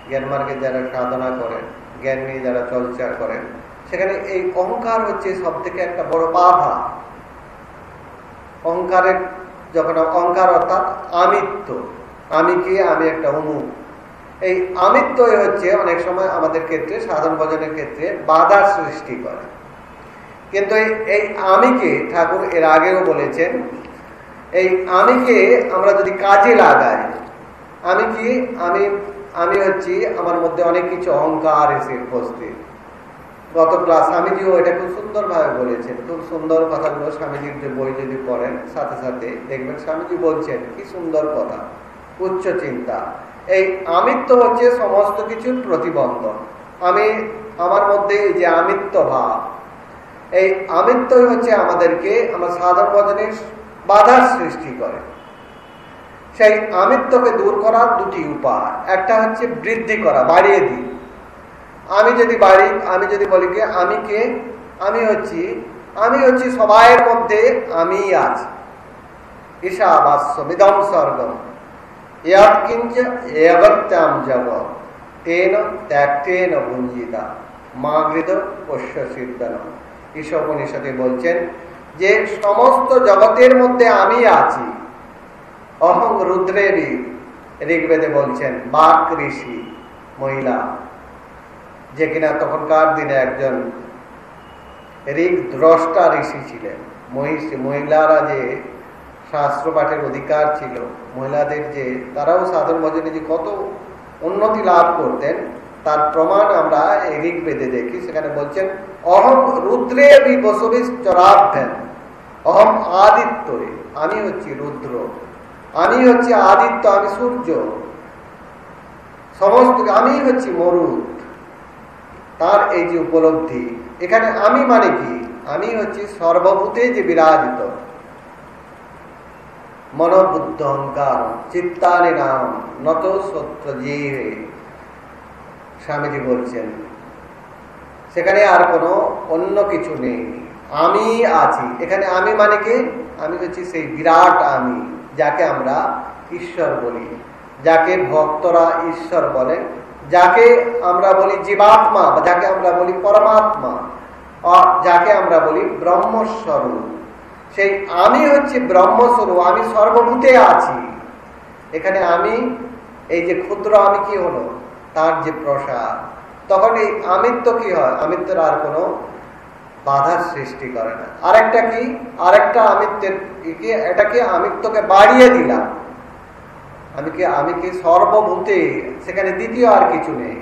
জ্ঞান মার্গের যারা সাধনা করেন, জ্ঞান নিয়ে যারা চর্চা করেন, সেখানে এই অহংকার হচ্ছে সব থেকে একটা বড় বাধা। অহংকারের যখন অহংকার অর্থাৎ আমিত্ব, আমি কি, আমি একটা অমুক এই আমিত্বই হচ্ছে অনেক সময় আমাদের ক্ষেত্রে সাধন ভজনের ক্ষেত্রে বাধার সৃষ্টি করে। কিন্তু এই আমিকে ঠাকুর এর আগেও বলেছেন, এই আমিকে আমরা যদি কাজে লাগাই, আমি কি, আমি আমি হচ্ছি আমার মধ্যে অনেক কিছু অহংকার এসে উপস্থিত। গত ক্লাস স্বামীজিও এটা খুব সুন্দর ভাবে বলেছেন। খুব সুন্দর কথাগুলো স্বামীজির যে বই যদি পড়েন, সাথে সাথে দেখবেন স্বামীজি বলছেন, কি সুন্দর কথা, উচ্চ চিন্তা। এই আমিত্ব হচ্ছে সমস্ত কিছুর প্রতিবন্ধক। আমি, আমার মধ্যে এই যে আমিত্ব ভাব এই আমিত্বই হচ্ছে আমাদেরকে আমার সাধারণ ভজনের বাধার সৃষ্টি করে। সেই আমিত্বকে দূর করার দুটি উপায়। একটা হচ্ছে বৃদ্ধি করা, বাড়িয়ে দিই আমি যদি বাড়ি, আমি যদি বলি কি, আমি কে? আমি হচ্ছি আমি হচ্ছি সবাইয়ের মধ্যে আমি আছি ঈশাবাস্য মিদম স্বর্গম। ইয়াৎকিঞ্চ এগত্যাম জগ তেন ত্যাগতেন ভুঞ্জিতা। মা গৃদ পোষ্য সিদ্ধন ঈশোপনিষদে বলছেন যে সমস্ত জগতের মধ্যে আমি আছি। অহং রুদ্রেরই ঋগ্বেদে বলছেন, বাক ঋষি, মহিলা। যে কিনা তখনকার দিনে একজন ঋগ দ্রষ্টা ঋষি ছিলেন। মহিষী মহিলারা যে শাস্ত্র পাঠের অধিকার ছিল, মহিলাদের যে তারাও সাধারণ ভজনে যে কত উন্নতি লাভ করতেন, তার প্রমাণ আমরা ঋগ বেদে দেখি। সেখানে বলছেন অহম রুদ্রে বসবি চরাভ্যান অহম আদিত্য আমি হচ্ছি রুদ্র, আমি হচ্ছি আদিত্য, আমি সূর্য, সমস্ত আমি হচ্ছি মরুদ তার এই যে উপলব্ধি, এখানে আমি মানে কি? আমি হচ্ছি সর্বভূতে যে বিরাজিত। মনোবুদ্ধ অহংকার চিত্তানি নাম, নত সত্য জীবে স্বামীজি বলছেন। সেখানে আর কোনো অন্য কিছু নেই। আমি আছি। এখানে আমি মানে কি? আমি হচ্ছি সেই বিরাট আমি, যাকে আমরা ঈশ্বর বলি, যাকে ভক্তরা ঈশ্বর বলেন যাকে আমরা বলি জীবাত্মা বা যাকে আমরা বলি পরমাত্মা যাকে আমরা বলি ব্রহ্মস্বরূপ। সেই আমি হচ্ছে ব্রহ্মস্বরূপ, আমি সর্বভূতে আছি। এখানে আমি, এই যে ক্ষুদ্র আমি কি হলো? তার যে প্রসাদ। তখন এই আমিত্ব কি হয়? আমিত্বের আর কোনো বাধার সৃষ্টি করে না। আরেকটা কি? আরেকটা আমিত্বের এটাকে আমিত্বকে বাড়িয়ে দিলাম। আমি কি আমি কি সর্বভূতে, সেখানে দ্বিতীয় আর কিছু নেই।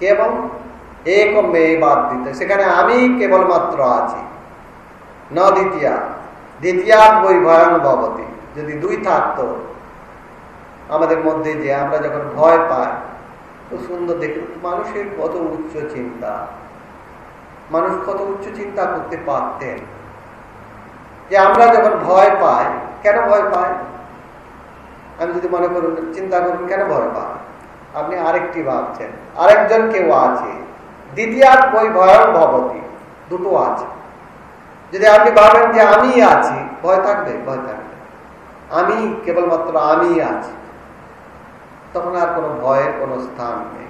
কেবল এক মেয়ে বাদ দিতে সেখানে আমি কেবলমাত্র আছি। ন দ্বিতীয়া। দ্বিতীয়াত বই ভয়ান ভবতী যদি দুই থাকতো, আমাদের মধ্যে যে আমরা যখন ভয় পাই তো সুন্দর দেখি মানুষের কত উচ্চ চিন্তা। মানুষ কত উচ্চ চিন্তা করতে পারতেন। যে আমরা যখন ভয় পাই, কেন ভয় পাই? আমি যদি মনে করুন, চিন্তা করুন, কেন ভয় পান? আপনি আরেকটি ভাবছেন। আরেকজন কেউ আছে। দ্বিতীয়াত বই ভয়ং ভবতী দুটো আছে। যদি আপনি ভাবেন যে আমি আছি, ভয় থাকবে ভয় থাকবে। আমি কেবলমাত্র আমি আছি। তখন আর কোনো ভয়ের কোনো স্থান নেই।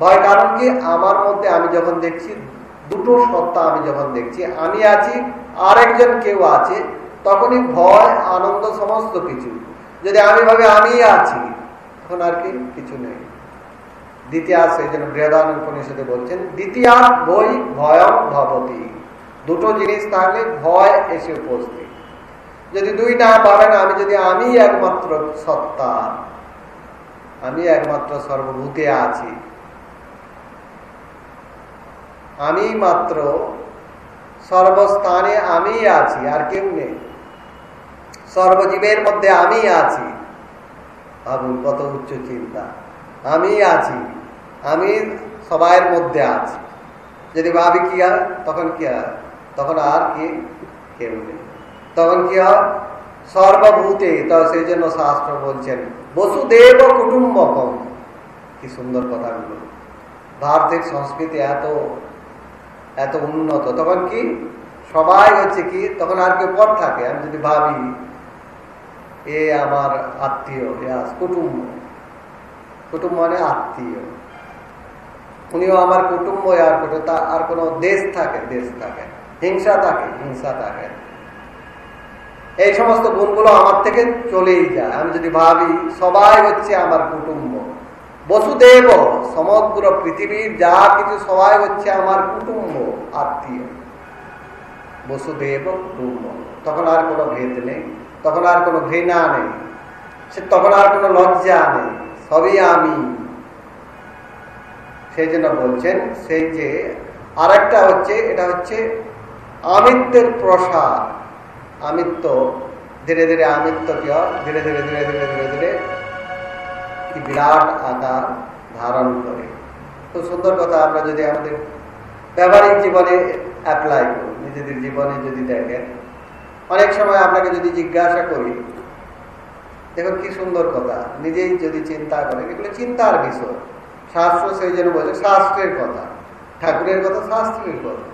ভয় কারণ কি? আমার মধ্যে আমি যখন দেখছি, দুটো সত্তা আমি যখন দেখছি, আমি আছি, আরেকজন কেউ আছে, তখনই ভয়, আনন্দ, সমস্ত কিছু যদি আমি ভাবে আমি আছি, তখন আর কি কিছু নেই। দ্বিতীয় সেই জন্য বৃহদান উপনিষদে বলছেন দ্বিতীয় বই ভয়ং ভবতী। দুটো জিনিস থাকলে ভয় এসে উপস্থিত। যদি দুই না পারেন আমি যদি আমি একমাত্র সত্তা, আমি একমাত্র সর্বভূতে আছি, আমি মাত্র সর্বস্থানে আমি আছি, আর কেউ নেই। সর্বজীবের মধ্যে আমি আছি। ভাবুন, কত উচ্চ চিন্তা। আমি আছি। আমি সবাইয়ের মধ্যে আছি। যদি ভাবি কি হয় তখন কি হয় তখন আর কি কেউ নেই। তখন কি হয় সর্বভূতে, তো সেই জন্য শাস্ত্র বলছেন, বসুদেব কুটুম্বকম। কি সুন্দর কথাগুলো। ভারতের সংস্কৃতি এত এত উন্নত। তখন কি? সবাই হচ্ছে কি? তখন আর কেউ পর থাকে। আমি যদি ভাবি এ আমার আত্মীয় কুটুম্ব। কুটুম্ব মানে আত্মীয়। উনিও আমার কুটুম্ব আর তা আর কোনো দেশ থাকে দেশ থাকে। হিংসা থাকে হিংসা থাকে। এই সমস্ত গুণগুলো আমার থেকে চলেই যায়। আমি যদি ভাবি, সবাই হচ্ছে আমার কুটুম্ব। বসুদেব, সমগ্র পৃথিবীর যা কিছু সবাই হচ্ছে আমার কুটুম্ব, আত্মীয়। বসুদেব, কুটুম্ব। তখন আর কোনো ভেদ নেই। তখন আর কোনো ঘৃণা নেই। সে তখন আর কোনো লজ্জা নেই। সবই আমি। সেই জন্য বলছেন, সেই যে আর একটা হচ্ছে, এটা হচ্ছে আমিত্বের প্রসার। আমিত্ব, ধীরে ধীরে আমিত্ব কি ধীরে ধীরে ধীরে ধীরে ধীরে ধীরে বিরাট আকার ধারণ করে। খুব সুন্দর কথা, আমরা যদি আমাদের ব্যবহারিক জীবনে অ্যাপ্লাই করি, নিজেদের জীবনে যদি দেখেন অনেক সময় আপনাকে যদি জিজ্ঞাসা করি, দেখুন কি সুন্দর কথা, নিজেই যদি চিন্তা করেন, এগুলো চিন্তার বিষয়। শাস্ত্র সেই জন্য বলছে, শাস্ত্রের কথা। ঠাকুরের কথা শাস্ত্রের কথা।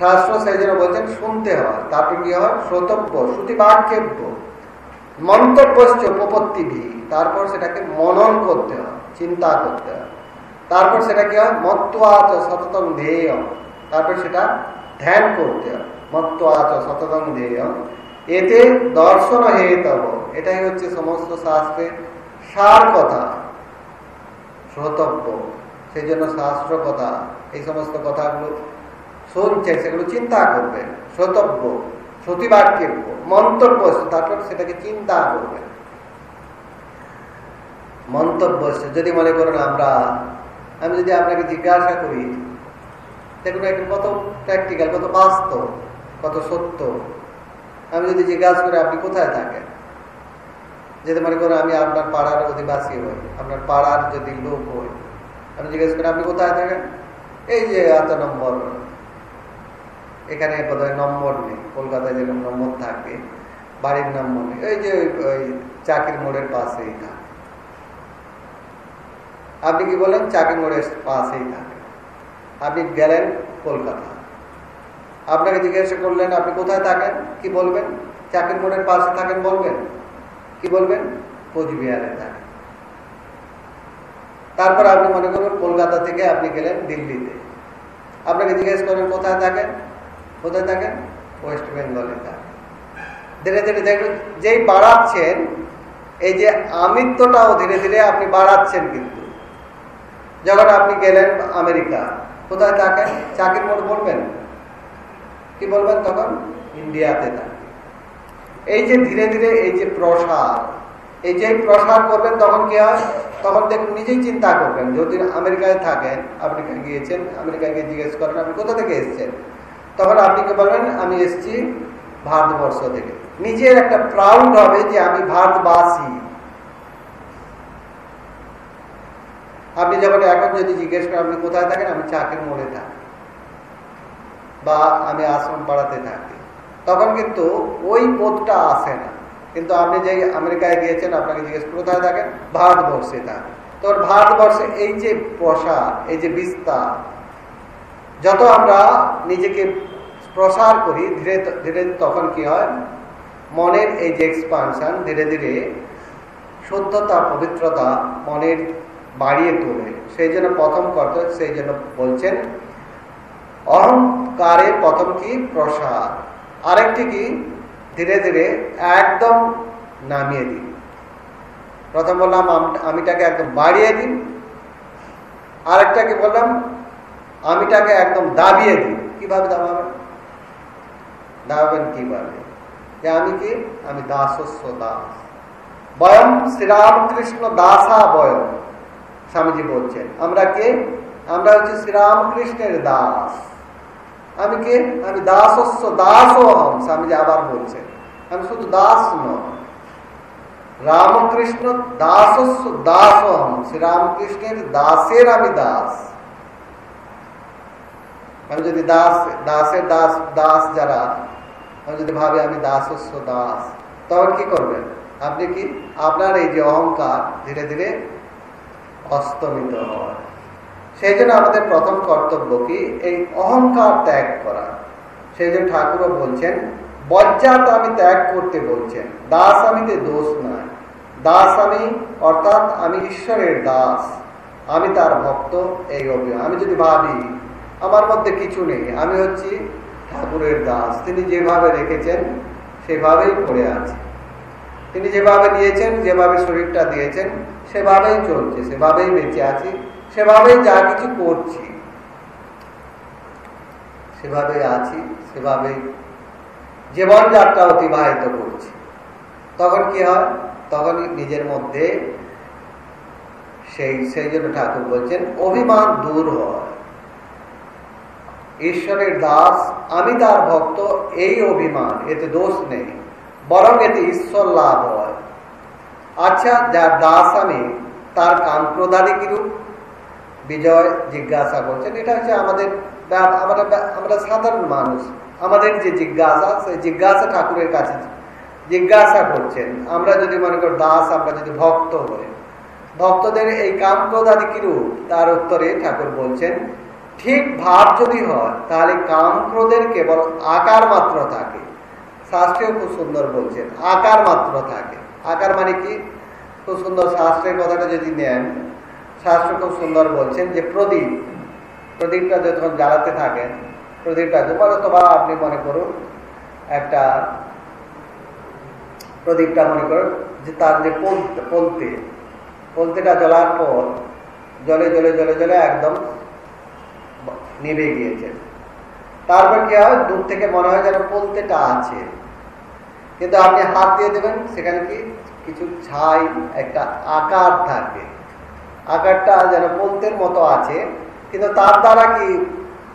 শাস্ত্র সেই জন্য বলছেন, শুনতে হয়। তারপর কি হয়? শ্রোতব্য শ্রুতি বাক্যব্য মন্তব্যশ্চ প্রপত্তিভি। তারপর সেটাকে মনন করতে হয়, চিন্তা করতে হয়। তারপর সেটা কি হয়? মত্ত আচ সততম ধ্যেয় তারপর সেটা ধ্যান করতে হয়। মত্ত আচ সততম ধ্যেয়। এতে দর্শন হেতব। এটাই হচ্ছে সমস্ত শাস্ত্রের সার কথা শ্রোতব্য। সেই জন্য শাস্ত্র কথা এই সমস্ত কথাগুলো শুনছেন, সেগুলো চিন্তা করবেন। শ্রোতব্য শ্রুতিবাক্যব্য মন্তব্য, তারপর সেটাকে চিন্তা করবেন। মন্তব্য, যদি মনে করেন আমরা, আমি যদি আপনাকে জিজ্ঞাসা করি, দেখুন এখন কত প্র্যাকটিক্যাল কত বাস্তব। কত সত্য? আমি যদি জিজ্ঞাসা করি, আপনি কোথায় থাকেন? যদি মনে করেন আমি আপনার পাড়ার অধিবাসী হই, আপনার পাড়ার যদি লোক হই, আমি জিজ্ঞেস করি, আপনি কোথায় থাকেন? এই যে এত নম্বর। এখানে বোধহয় নম্বর নেই। কলকাতায় যেরকম নম্বর থাকে, বাড়ির নম্বর নেই। এই যে ওই চাকির মোড়ের পাশেই থাকে। আপনি কি বলেন, চাকির মোড়ের পাশেই থাকে। আপনি গেলেন কলকাতা আপনাকে জিজ্ঞাসা করলেন, আপনি কোথায় থাকেন? কি বলবেন? চাকির মোড়ের পাশে থাকেন বলবেন? কি বলবেন? কোচবিহারে থাকেন। তারপর আপনি মনে করবেন কলকাতা থেকে আপনি গেলেন দিল্লিতে। আপনাকে জিজ্ঞেস করেন কোথায় থাকেন? কোথায় থাকেন? ওয়েস্ট বেঙ্গলে থাকেন। ধীরে ধীরে দেখবেন, যেই বাড়াচ্ছেন, এই যে আমিত্বটাও ধীরে ধীরে আপনি বাড়াচ্ছেন কিন্তু। যখন আপনি গেলেন আমেরিকা, কোথায় থাকেন? চাকরির মোড় বলবেন? কি বলবেন তখন? ইন্ডিয়াতে থাকে এই যে ধীরে ধীরে এই যে প্রসার, এই যে প্রসার করবেন তখন কি হয়? তখন দেখুন নিজেই চিন্তা করবেন, যদি আমেরিকায় থাকেন আমেরিকা গিয়েছেন, আমেরিকায় গিয়ে জিজ্ঞেস করেন, আপনি কোথা থেকে এসছেন? তখন আপনি কি বলবেন? আমি এসছি ভারতবর্ষ থেকে। নিজের একটা প্রাউড হবে যে আমি ভারতবাসী। আপনি যখন এখন যদি জিজ্ঞেস করেন, আপনি কোথায় থাকেন? আমি চাকরির মোড়ে থাকি। বা আমি আশ্রম পাড়াতে থাকি। তখন কিন্তু ওই বোধটা আসে না। কিন্তু আপনি যে আমেরিকায় গিয়েছেন, আপনাকে জিজ্ঞেস কোথায় থাকেন? ভারতবর্ষে থাকেন। তো ভারতবর্ষে এই যে প্রসার, এই যে বিস্তার, যত আমরা নিজেকে প্রসার করি, ধীরে ধীরে তখন কি হয়? মনের এই যে এক্সপানশন ধীরে ধীরে শুদ্ধতা পবিত্রতা মনের বাড়িয়ে তোলে। সেই জন্য প্রথম কর্ত সেই জন্য বলছেন অহংকারে প্রথম কি? প্রসার আরেকটি কি? ধীরে ধীরে একদম নামিয়ে দিন। প্রথম বললাম আমিটাকে একদম বাড়িয়ে দিন। আরেকটাকে বললাম, আমিটাকে একদম দাবিয়ে দিন। কীভাবে দাবাবেন? দাবাবেন কীভাবে? যে আমি কি? আমি দাসস্ব দাস। বয়ম শ্রীরামকৃষ্ণ দাসা বয়ম স্বামীজি বলছেন, আমরা কে? আমরা হচ্ছে শ্রীরামকৃষ্ণের দাস। আমি কে? আমি দাসস্ব দাস হম, স্বামীজি আবার বলছেন। আমি শুধু দাস নয়। রামকৃষ্ণ দাসস্ব দাস হম, শ্রীরামকৃষ্ণের দাসের আমি দাস। আমি যদি দাস, দাসের দাস দাস যারা, আমি যদি ভাবি আমি দাসস্ব, দাস, তখন কি করবেন? আপনি কি? আপনার এই যে অহংকার ধীরে ধীরে অস্তমিত হয়। সেই জন্য আমাদের প্রথম কর্তব্য কি? এই অহংকার ত্যাগ করা। সেই জন্য ঠাকুরও বলছেন, বজ্জাত আমি ত্যাগ করতে বলছেন, দাস আমি আমিতে দোষ নয় দাস আমি, অর্থাৎ আমি ঈশ্বরের দাস। আমি তার ভক্ত, এই অভিমান আমি যদি ভাবি, আমার মধ্যে কিছু নেই। আমি হচ্ছি ঠাকুরের দাস। তিনি যেভাবে রেখেছেন, সেভাবেই পড়ে আছে। তিনি যেভাবে দিয়েছেন, যেভাবে শরীরটা দিয়েছেন, সেভাবেই চলছে, সেভাবেই বেঁচে আছি। সেভাবেই যা কিছু করছি, সেভাবে আছি, সেভাবেই জীবনযাত্রা অতিবাহিত করছি। তখন কি হয়? তখন নিজের মধ্যে সেই সেই জন্য ঠাকুর বলছেন, অভিমান দূর হয়। ঈশ্বরের দাস, আমি তার ভক্ত, এই অভিমান, এতে দোষ নেই। বরং এতে ঈশ্বর লাভ হয়। আচ্ছা যার দাস আমি, তার কাম প্রদানে কিরূপ বিজয় জিজ্ঞাসা করছেন। এটা হচ্ছে আমাদের আমরা আমরা সাধারণ মানুষ। আমাদের যে জিজ্ঞাসা, সেই জিজ্ঞাসা ঠাকুরের কাছে জিজ্ঞাসা করছেন। আমরা যদি মনে করি দাস, আমরা যদি ভক্ত হই। ভক্তদের এই কাম প্রদাদি কিরূপ? তার উত্তরে ঠাকুর বলছেন, ঠিক ভাব যদি হয়, তাহলে কাম ক্রোধের কেবল আকার মাত্র থাকে। শাস্ত্রেও খুব সুন্দর বলছেন, আকার মাত্র থাকে। আকার মানে কি? খুব সুন্দর শাস্ত্রের কথাটা যদি নেন শাস্ত্র খুব সুন্দর বলছেন যে প্রদীপ, প্রদীপটা যখন জ্বালাতে থাকেন প্রদীপটা অথবা আপনি মনে করুন একটা প্রদীপটা মনে করুন যে তার যে পলতে পলতেটা জ্বলার পর জলে জলে জলে জলে একদম নিভে গিয়েছে। তারপর কি হয়? দূর থেকে মনে হয় যেন পলতেটা আছে। কিন্তু আপনি হাত দিয়ে দেবেন, সেখানে কি? কিছু ছাই, একটা আকার থাকে। আকারটা যেন পলতের মতো আছে, কিন্তু তার দ্বারা কি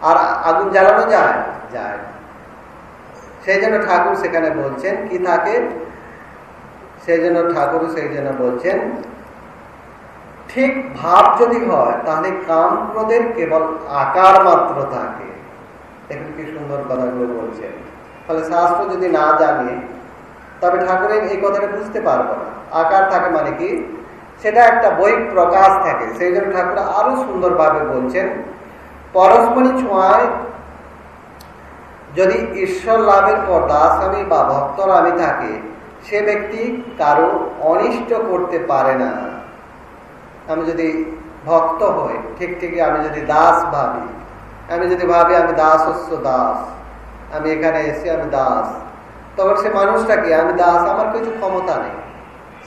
আর আগুন জ্বালানো যায়? যায়। সেই জন্য ঠাকুর সেখানে বলছেন, কি থাকে? সেই জন্য ঠাকুর সেই জন্য বলছেন, ঠিক ভাব যদি হয়, তাহলে কাম ক্রোধের কেবল আকার মাত্র থাকে। দেখুন কি সুন্দর কথাগুলো বলছেন। ফলে শাস্ত্র যদি না জানে, তবে ঠাকুরের এই কথাটা বুঝতে পারব না। আকার থাকে মানে কি? সেটা একটা বই প্রকাশ থাকে। সেই জন্য ঠাকুর আরও সুন্দরভাবে বলছেন পরস্পরই ছোঁয়ায় যদি ঈশ্বর লাভের পর দাস আমি বা ভক্তর আমি থাকে, সে ব্যক্তি কারও অনিষ্ট করতে পারে না। আমি যদি ভক্ত হই, ঠিক ঠিকই আমি যদি দাস ভাবি, আমি যদি ভাবি আমি দাসস্য দাস, আমি এখানে এসে আমি দাস, তখন সে মানুষটা কি? আমি দাস, আমার কিছু ক্ষমতা নেই।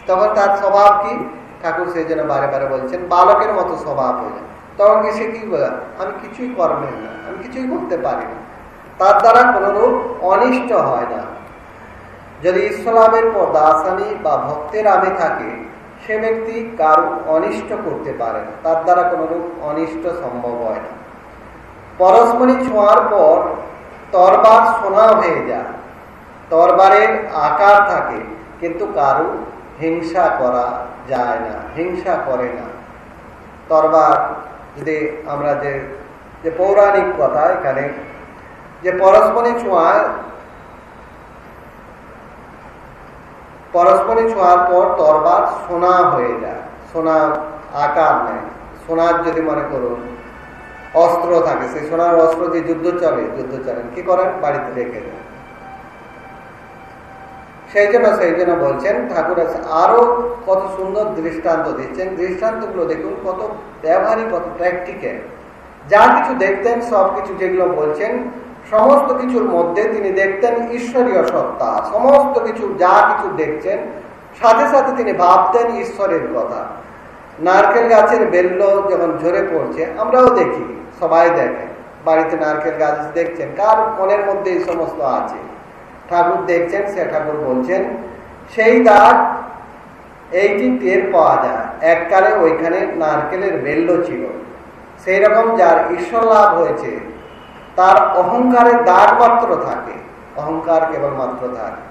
তখন তার স্বভাব কি? ঠাকুর সেই জন্য বারে বারে বলছেন, বালকের মতো স্বভাব হয়ে তখন সে কি আমি কিছুই কর্মের না, আমি কিছুই করতে পারি না। তার দ্বারা কোনরূপ অনিষ্ট হয় না। যদি ইসলামের পর দাসানি বা ভক্তের আমি থাকে, সে ব্যক্তি কারও অনিষ্ট করতে পারে না। তার দ্বারা কোনরূপ অনিষ্ট সম্ভব হয় না। পরস্পরই ছোঁয়ার পর তরবার সোনা হয়ে যায়। তরবারের আকার থাকে, কিন্তু কারও হিংসা করা যায় না, হিংসা করে না। তরবার যদি আমরা যে যে পৌরাণিক কথা এখানে, যে পরস্পরই ছোঁয়ায় পরস্পরই ছোঁয়ার পর তরবার সোনা হয়ে যায়, সোনা আকার নেয়। সোনার যদি মনে করুন, অস্ত্র থাকে, সেই সোনার অস্ত্র দিয়ে যুদ্ধ চলে, যুদ্ধ চলেন, কি করেন? বাড়িতে রেখে দেন। সেই জন্য সেই জন্য বলছেন, ঠাকুর আরও কত সুন্দর দৃষ্টান্ত দিচ্ছেন। দৃষ্টান্তগুলো দেখুন, কত ব্যবহারিক কত প্র্যাকটিক্যাল যা কিছু দেখতেন, সব কিছু যেগুলো বলছেন, সমস্ত কিছুর মধ্যে তিনি দেখতেন ঈশ্বরীয় সত্তা। সমস্ত কিছু, যা কিছু দেখছেন, সাথে সাথে তিনি ভাবতেন ঈশ্বরের কথা। নারকেল গাছের বেল্ল যখন ঝরে পড়ছে, আমরাও দেখি, সবাই দেখে। বাড়িতে নারকেল গাছ দেখছেন, কার মনের মধ্যে এই সমস্ত আছে? ঠাকুর দেখছেন, সে ঠাকুর বলছেন, সেই দাগ এইটি টের পাওয়া যায়। এককালে ওইখানে নারকেলের বেল্ল ছিল। সেই রকম যার ঈশ্বর লাভ হয়েছে, তার অহংকারের দাগ মাত্র থাকে। অহংকার কেবলমাত্র থাকে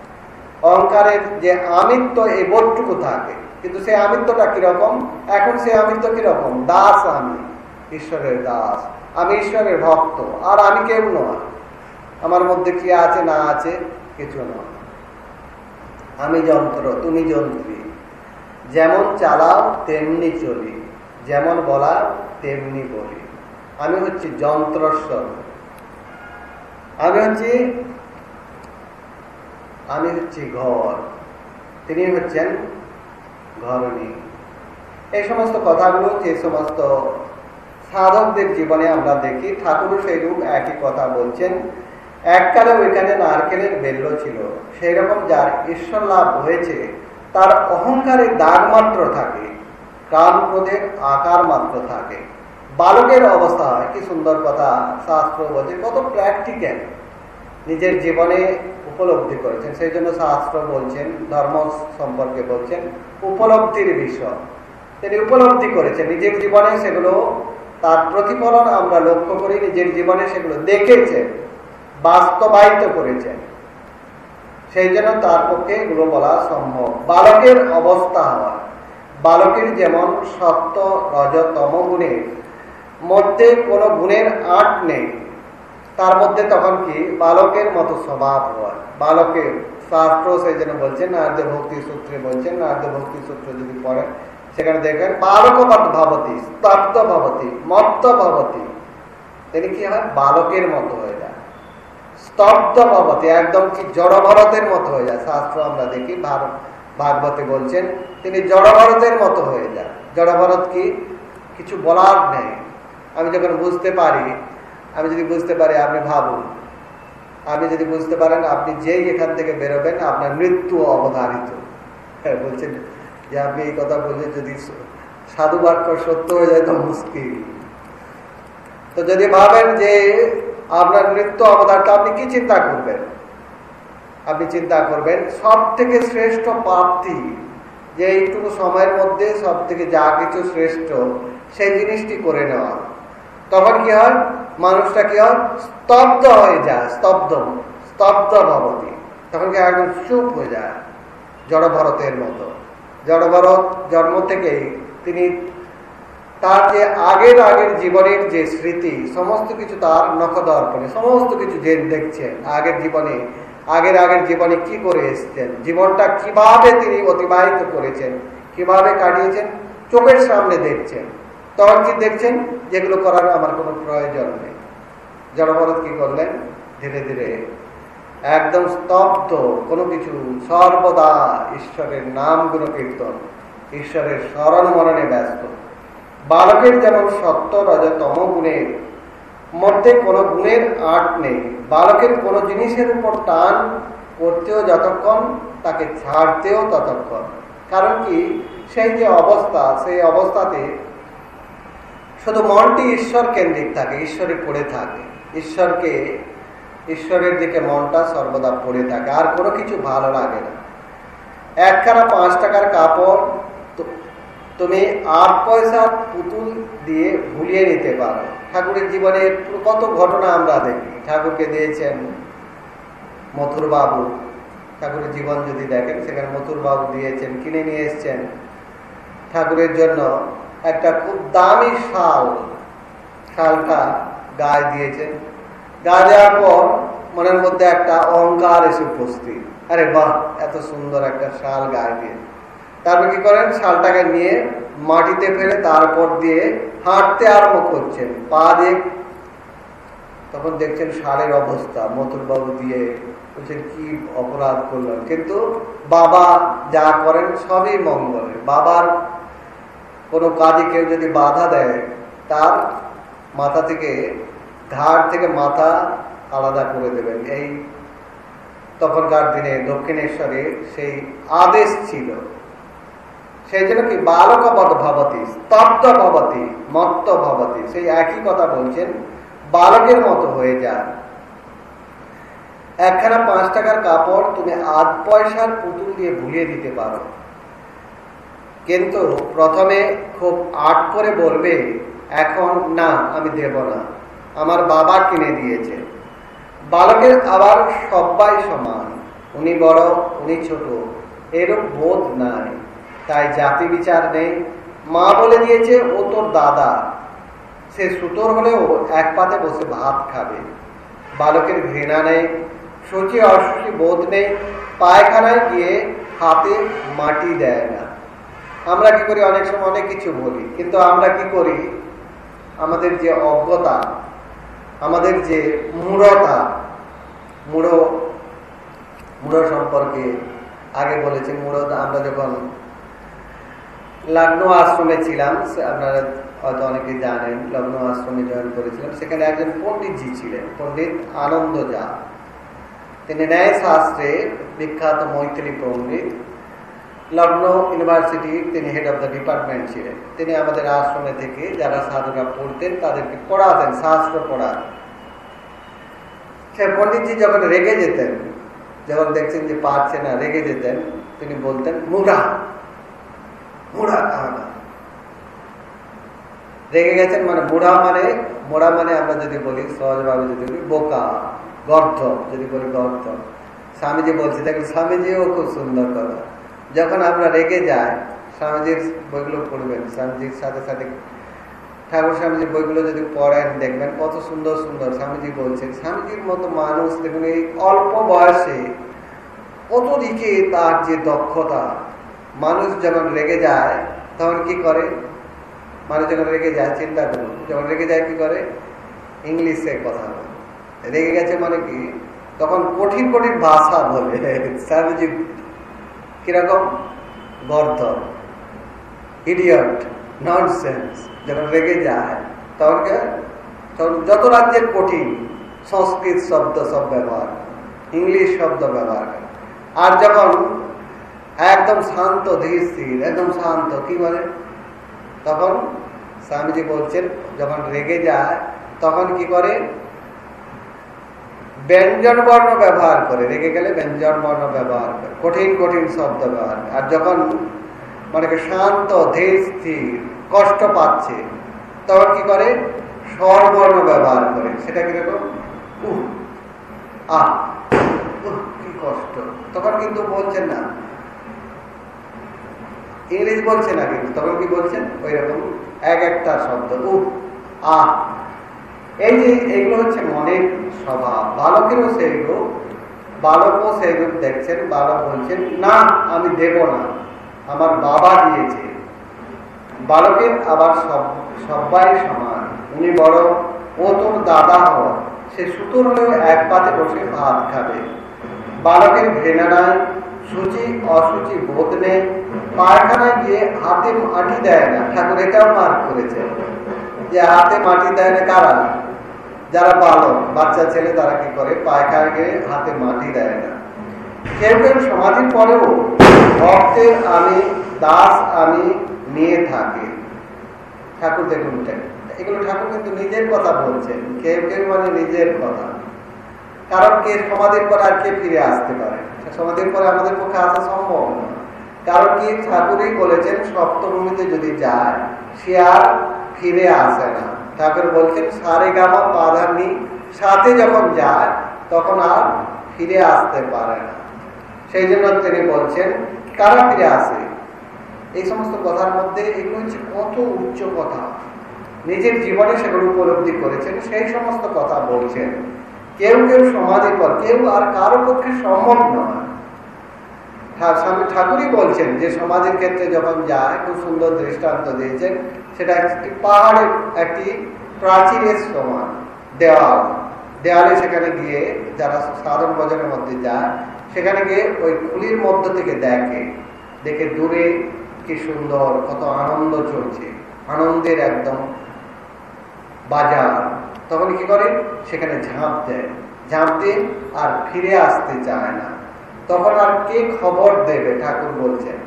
অহংকারের যে আমিত্ব এই বোধটুকু থাকে। কিন্তু সেই আমিত্বটা কীরকম? এখন সে আমিত্ব কীরকম? দাস আমি, ঈশ্বরের দাস। আমি ঈশ্বরের ভক্ত, আর আমি কেউ নয় আমার মধ্যে কি আছে, না আছে? কিছু নয় আমি যন্ত্র, তুমি যন্ত্রী। যেমন চালাও, তেমনি চলি। যেমন বলা তেমনি বলি। আমি হচ্ছি যন্ত্রস্বর। আমি হচ্ছি আমি হচ্ছি ঘর। তিনি হচ্ছেন ঘরণী। এই সমস্ত কথাগুলো যে সমস্ত সাধকদের জীবনে আমরা দেখি, ঠাকুরও সেই রূপ একই কথা বলছেন। এককালে ওইখানে নারকেলের বেল্ল ছিল। সেই রকম যার ঈশ্বর লাভ হয়েছে, তার অহংকারের দাগ মাত্র থাকে ক্রোধের আকার মাত্র থাকে। বালকের অবস্থা হয়, কি সুন্দর কথা, শাস্ত্র বলছে, কত প্র্যাকটিক্যাল নিজের জীবনে উপলব্ধি করেছেন। সেই জন্য শাস্ত্র বলছেন, ধর্ম সম্পর্কে বলছেন, উপলব্ধির বিষয়। তিনি উপলব্ধি করেছেন, নিজের জীবনে সেগুলো, তার প্রতিফলন আমরা লক্ষ্য করি, নিজের জীবনে সেগুলো দেখেছেন। বাস্তবায়িত করেছেন। সেই জন্য তার পক্ষে এগুলো বলা সম্ভব। বালকের অবস্থা হওয়া বালকের যেমন সত্য, রজতম গুণের মধ্যে কোনো গুণের আট নেই। তার মধ্যে তখন কি? বালকের মতো স্বভাব হয়। বালকের শাস্ত্র সেই জন্য বলছেন নারদ ভক্তি সূত্রে বলছেন নারদ ভক্তি সূত্র যদি পড়ে, সেখানে দেখবেন বালকবত ভবতী, স্তব্ধ ভবতী, মত্ত ভবতী। তিনি কি হয়? বালকের মতো হয়ে যায় স্তব্ধ ভবতী একদম কি জড়ভরতের মতো হয়ে যায়। শাস্ত্র আমরা দেখি ভাগবতে বলছেন, তিনি জড়ভরতের মতো হয়ে যায় জড়ভরত কি? কিছু বলার নেই। আমি যখন বুঝতে পারি, আমি যদি বুঝতে পারি, আপনি ভাবুন। আপনি যদি বুঝতে পারেন, আপনি যেই এখান থেকে বেরোবেন, আপনার মৃত্যু অবধারিত। হ্যাঁ বলছেন যে আপনি এই কথা বললেন যদি সাধু বাক্য সত্য হয়ে যায়, তো মুশকিল। তো যদি ভাবেন যে আপনার মৃত্যু অবদানটা আপনি কি চিন্তা করবেন? আপনি চিন্তা করবেন সব থেকে শ্রেষ্ঠ প্রাপ্তি যে এইটুকু সময়ের মধ্যে সব থেকে যা কিছু শ্রেষ্ঠ, সেই জিনিসটি করে নেওয়া। তখন কি হয়? মানুষটা কি হয়? স্তব্ধ হয়ে যায়, স্তব্ধ স্তব্ধ ভবতী। তখন কি একদম চুপ হয়ে যায় জড়ভরতের মতো। জড়ভরত জন্ম থেকেই তিনি তার যে আগের আগের জীবনের যে স্মৃতি, সমস্ত কিছু তার নখদর্পণে, সমস্ত কিছু যে দেখছেন আগের জীবনে, আগের আগের জীবনে কি করে এসছেন, জীবনটা কীভাবে তিনি অতিবাহিত করেছেন, কীভাবে কাটিয়েছেন, চোখের সামনে দেখছেন তখন কি দেখছেন, যেগুলো করার আমার কোনো প্রয়োজন নেই। জড়ভরত কি করলেন? ধীরে ধীরে একদম স্তব্ধ কোনো কিছু, সর্বদা ঈশ্বরের নাম গুণ কীর্তন, ঈশ্বরের স্মরণ মরণে ব্যস্ত। বালকের যেমন সত্য রজতম গুণের মধ্যে কোনো গুণের আট নেই। বালকের কোনো জিনিসের উপর টান করতেও যতক্ষণ, তাকে ছাড়তেও ততক্ষণ। কারণ কি? সেই যে অবস্থা, সেই অবস্থাতে শুধু মনটি ঈশ্বর কেন্দ্রিক থাকে, ঈশ্বরে পড়ে থাকে। ঈশ্বরকে, ঈশ্বরের দিকে মনটা সর্বদা পড়ে থাকে, আর কোনো কিছু ভালো লাগে না। একখানা পাঁচ টাকার কাপড় তুমি আট পয়সার পুতুল দিয়ে ভুলিয়ে নিতে পারো। ঠাকুরের জীবনে কত ঘটনা আমরা দেখি। ঠাকুরকে দিয়েছেন মথুর বাবু ঠাকুরের জীবন যদি দেখেন, সেখানে মথুর বাবু দিয়েছেন, কিনে নিয়ে এসছেন। ঠাকুরের জন্য একটা খুব দামি শাল, শালটা গায়ে দিয়েছেন। গা দেওয়ার পর মনের মধ্যে একটা অহংকার এসে উপস্থিত। আরে বাহ, এত সুন্দর একটা শাল গায়ে দিয়ে তারপর কি করেন? শালটাকে নিয়ে মাটিতে ফেলে তারপর দিয়ে হাঁটতে আরম্ভ করছেন। পা দিয়ে তখন দেখছেন শালের অবস্থা। মথুরবাবু দিয়ে বলছেন, কি অপরাধ করলেন? কিন্তু বাবা যা করেন সবই মঙ্গলে বাবার কোনো কাজে কেউ যদি বাধা দেয়, তার মাথা থেকে, ঘাড় থেকে মাথা আলাদা করে দেবেন। এই তখনকার দিনে দক্ষিণেশ্বরে সেই আদেশ ছিল। সেই জন্য কি বালকবধ ভবতী স্তব্ধ ভবতী মত্ত ভবতী সেই একই কথা বলছেন, বালকের মতো হয়ে যায় একখানা পাঁচ টাকার কাপড় তুমি আধ পয়সার পুতুল দিয়ে ভুলিয়ে দিতে পারো। কিন্তু প্রথমে খুব আট করে বলবে, এখন না, আমি দেব না। আমার বাবা কিনে দিয়েছে। বালকের আবার সবাই সমান। উনি বড়, উনি ছোট, এরূপ বোধ নাই। তাই জাতি বিচার নেই। মা বলে দিয়েছে, ও তোর দাদা। সে সুতোর হলেও এক পাতে বসে ভাত খাবে। বালকের ঘৃণা নেই সচি অসুচি বোধ নেই, পায়খানায় গিয়ে হাতে মাটি দেয় না। আমরা কি করি? অনেক সময় অনেক কিছু বলি, কিন্তু আমরা কি করি? আমাদের যে অজ্ঞতা, আমাদের যে মূঢ়তা, মূঢ় মূঢ় সম্পর্কে আগে বলেছি মূঢ় আমরা যখন লগ্ন আশ্রমে ছিলাম আপনারা হয়তো অনেকে জানেন, লগ্ন আশ্রমে জয়েন করেছিলাম। সেখানে একজন পণ্ডিতজি ছিলেন, পণ্ডিত আনন্দ যা তিনি ন্যায় শাস্ত্রে বিখ্যাত মৈত্রী পণ্ডিত। লখনৌ ইউনিভার্সিটি, তিনি হেড অফ দ্য ডিপার্টমেন্ট ছিলেন। তিনি আমাদের আশ্রমে থেকে যারা সাধুরা পড়তেন, তাদেরকে পড়াতেন, শাস্ত্র পড়াতেন। সে পণ্ডিতজি যখন রেগে যেতেন, যখন দেখছেন যে পারছে না, রেগে যেতেন, তিনি বলতেন মুড়া কাহানা রেগে গেছেন মানে বুড়া মানে মোড়া মানে আমরা যদি বলি, সহজভাবে যদি বলি, বোকা গর্ধ যদি বলি গর্ধ স্বামীজি বলছে, দেখেন, স্বামীজিও খুব সুন্দর কথা। যখন আমরা রেগে যাই, স্বামীজির বইগুলো পড়বেন, স্বামীজির সাথে সাথে ঠাকুর স্বামীজির বইগুলো যদি পড়েন, দেখবেন কত সুন্দর সুন্দর স্বামীজি বলছেন। স্বামীজির মতো মানুষ, দেখুন, এই অল্প বয়সে কত দিকে তার যে দক্ষতা মানুষ যখন রেগে যায়, তখন কি করে? মানুষ যখন রেগে যায়, চিন্তা করুন, যখন রেগে যায় কি করে? ইংলিশে কথা বলে। রেগে গেছে মানে কি? তখন কঠিন কঠিন ভাষা বলে। স্বামীজি কীরকম? গর্ধ ইডিয়ট ননসেন্স যখন রেগে যায়, তখন তখন যত রাজ্যের কঠিন, সংস্কৃত শব্দ সব ব্যবহার ইংলিশ শব্দ ব্যবহার করে। আর যখন একদম শান্ত, ধীর, স্থির, একদম শান্ত। কি বলে? তখন স্বামীজি বলছেন, যখন রেগে যায়, তখন কি করে? ব্যঞ্জন বর্ণ ব্যবহার করে। রেগে গেলে ব্যঞ্জন বর্ণ ব্যবহার করে। কঠিন কঠিন শব্দ ব্যবহার আর যখন মানে শান্ত, ধীর, স্থির, কষ্ট পাচ্ছে, তখন কি করে? স্বরবর্ণ ব্যবহার করে। সেটা কীরকম? উহ, আহ কি কষ্ট। তখন কিন্তু বলছেন না ইংলিশ বলছে না কিন্তু তখন কি বলছেন? ওই রকম এক একটা শব্দ। উহ আহ। এই যে এগুলো হচ্ছে মনের স্বভাব। বালকেরও সেই রূপ বালকও সেই রূপ দেখছেন, বালক বলছেন, না, আমি দেব না, আমার বাবা দিয়েছে। বালকের আবার সব, সবাই সমান। উনি বড়, ও তোর দাদা হওয়া সে সুতোর এক পাতে বসে ভাত খাবে। বালকের ঘৃণা নাই সূচি, অসুচি বোধ নেই। পায়খানায় গিয়ে হাতে মাটি দেয় না। ঠাকুর এটাও মার করেছে। যে হাতে মাটি দেয় না কারা? যারা বালক, বাচ্চা ছেলে তারা কি করে? পায়খানা গিয়ে হাতে মাটি দেয় না। কেউ সমাধির পরেও ভক্তের আমি, দাস আমি নিয়ে থাকি। ঠাকুর দেখুন এগুলো ঠাকুর কিন্তু নিজের কথা বলছেন। কেউ কেউ মানে নিজের কথা। কারণ কে সমাধির পরে আর কে ফিরে আসতে পারে? সমাধির পরে আমাদের পক্ষে আসা সম্ভব কারণ কি? ঠাকুরই বলেছেন, সপ্তভূমিতে যদি যায়, সে আর ফিরে আসে না। ঠাকুর বলছেন, সারে গামা পাধানি সাথে যখন যায়, তখন আর ফিরে আসতে পারে না। সেই জন্য তিনি বলছেন, কারা ফিরে আসে? এই সমস্ত কথার মধ্যে এগুলো হচ্ছে কত উচ্চ কথা। নিজের জীবনে সেগুলো উপলব্ধি করেছেন, সেই সমস্ত কথা বলছেন। কেউ কেউ সমাজের পর কেউ আর কারও পক্ষে সম্ভব নয়। স্বামী ঠাকুরই বলছেন যে সমাজের ক্ষেত্রে যখন যায়, খুব সুন্দর দৃষ্টান্ত দিয়েছেন, সেটা একটি পাহাড়ের একটি প্রাচীরের সমান, দেওয়াল। দেওয়ালে সেখানে গিয়ে যারা সাধন ভজনের মধ্যে যায়, সেখানে গিয়ে ওই খুলির মধ্য থেকে দেখে দেখে দূরে কি সুন্দর, কত আনন্দ চলছে। আনন্দের একদম বাজার। তখন কি করে সেখানে ঝাঁপ দেয় ঝাঁপ দিয়ে আর ফিরে আসতে চায় না। তখন আর কে খবর দেবে? ঠাকুর বলছেন।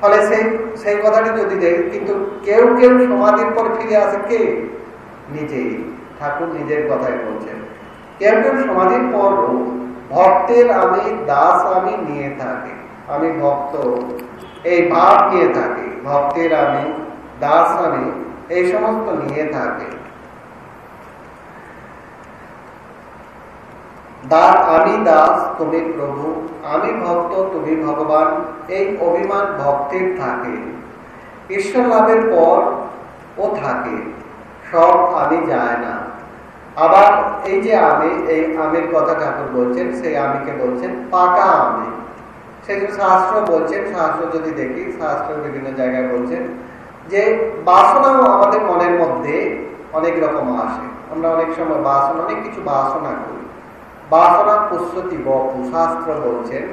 ফলে সেই সেই কথাটি যদি দেখি কিন্তু কেউ কেউ সমাধির পর ফিরে আসে কে? নিজেই। ঠাকুর নিজের কথাই বলছেন। কেউ কেউ সমাধির পর ভক্তের আমি দাস আমি নিয়ে থাকি, আমি ভক্ত। এই ভাব নিয়ে থাকি, ভক্তের আমি, দাস আমি, এই সমস্ত নিয়ে থাকে। আমি দাস, তুমি প্রভু, আমি ভক্ত, তুমি ভগবান, এই অভিমান ভক্তির থাকে। ঈশ্বর লাভের পর ও থাকে, সব আমি যায় না। আবার এই যে আমি, এই আমের কথা ঠাকুর বলছেন, সেই আমিকে বলছেন পাকা আমি। সেই শাস্ত্র বলছেন, শাস্ত্র যদি দেখি, শাস্ত্র বিভিন্ন জায়গায় বলছেন যে বাসনাও আমাদের মনের মধ্যে অনেক রকম আসে। আমরা অনেক সময় বাসনা, অনেক কিছু বাসনা করি। বাসনা পুষ্পতি বপু শাস্ত্র বলছেন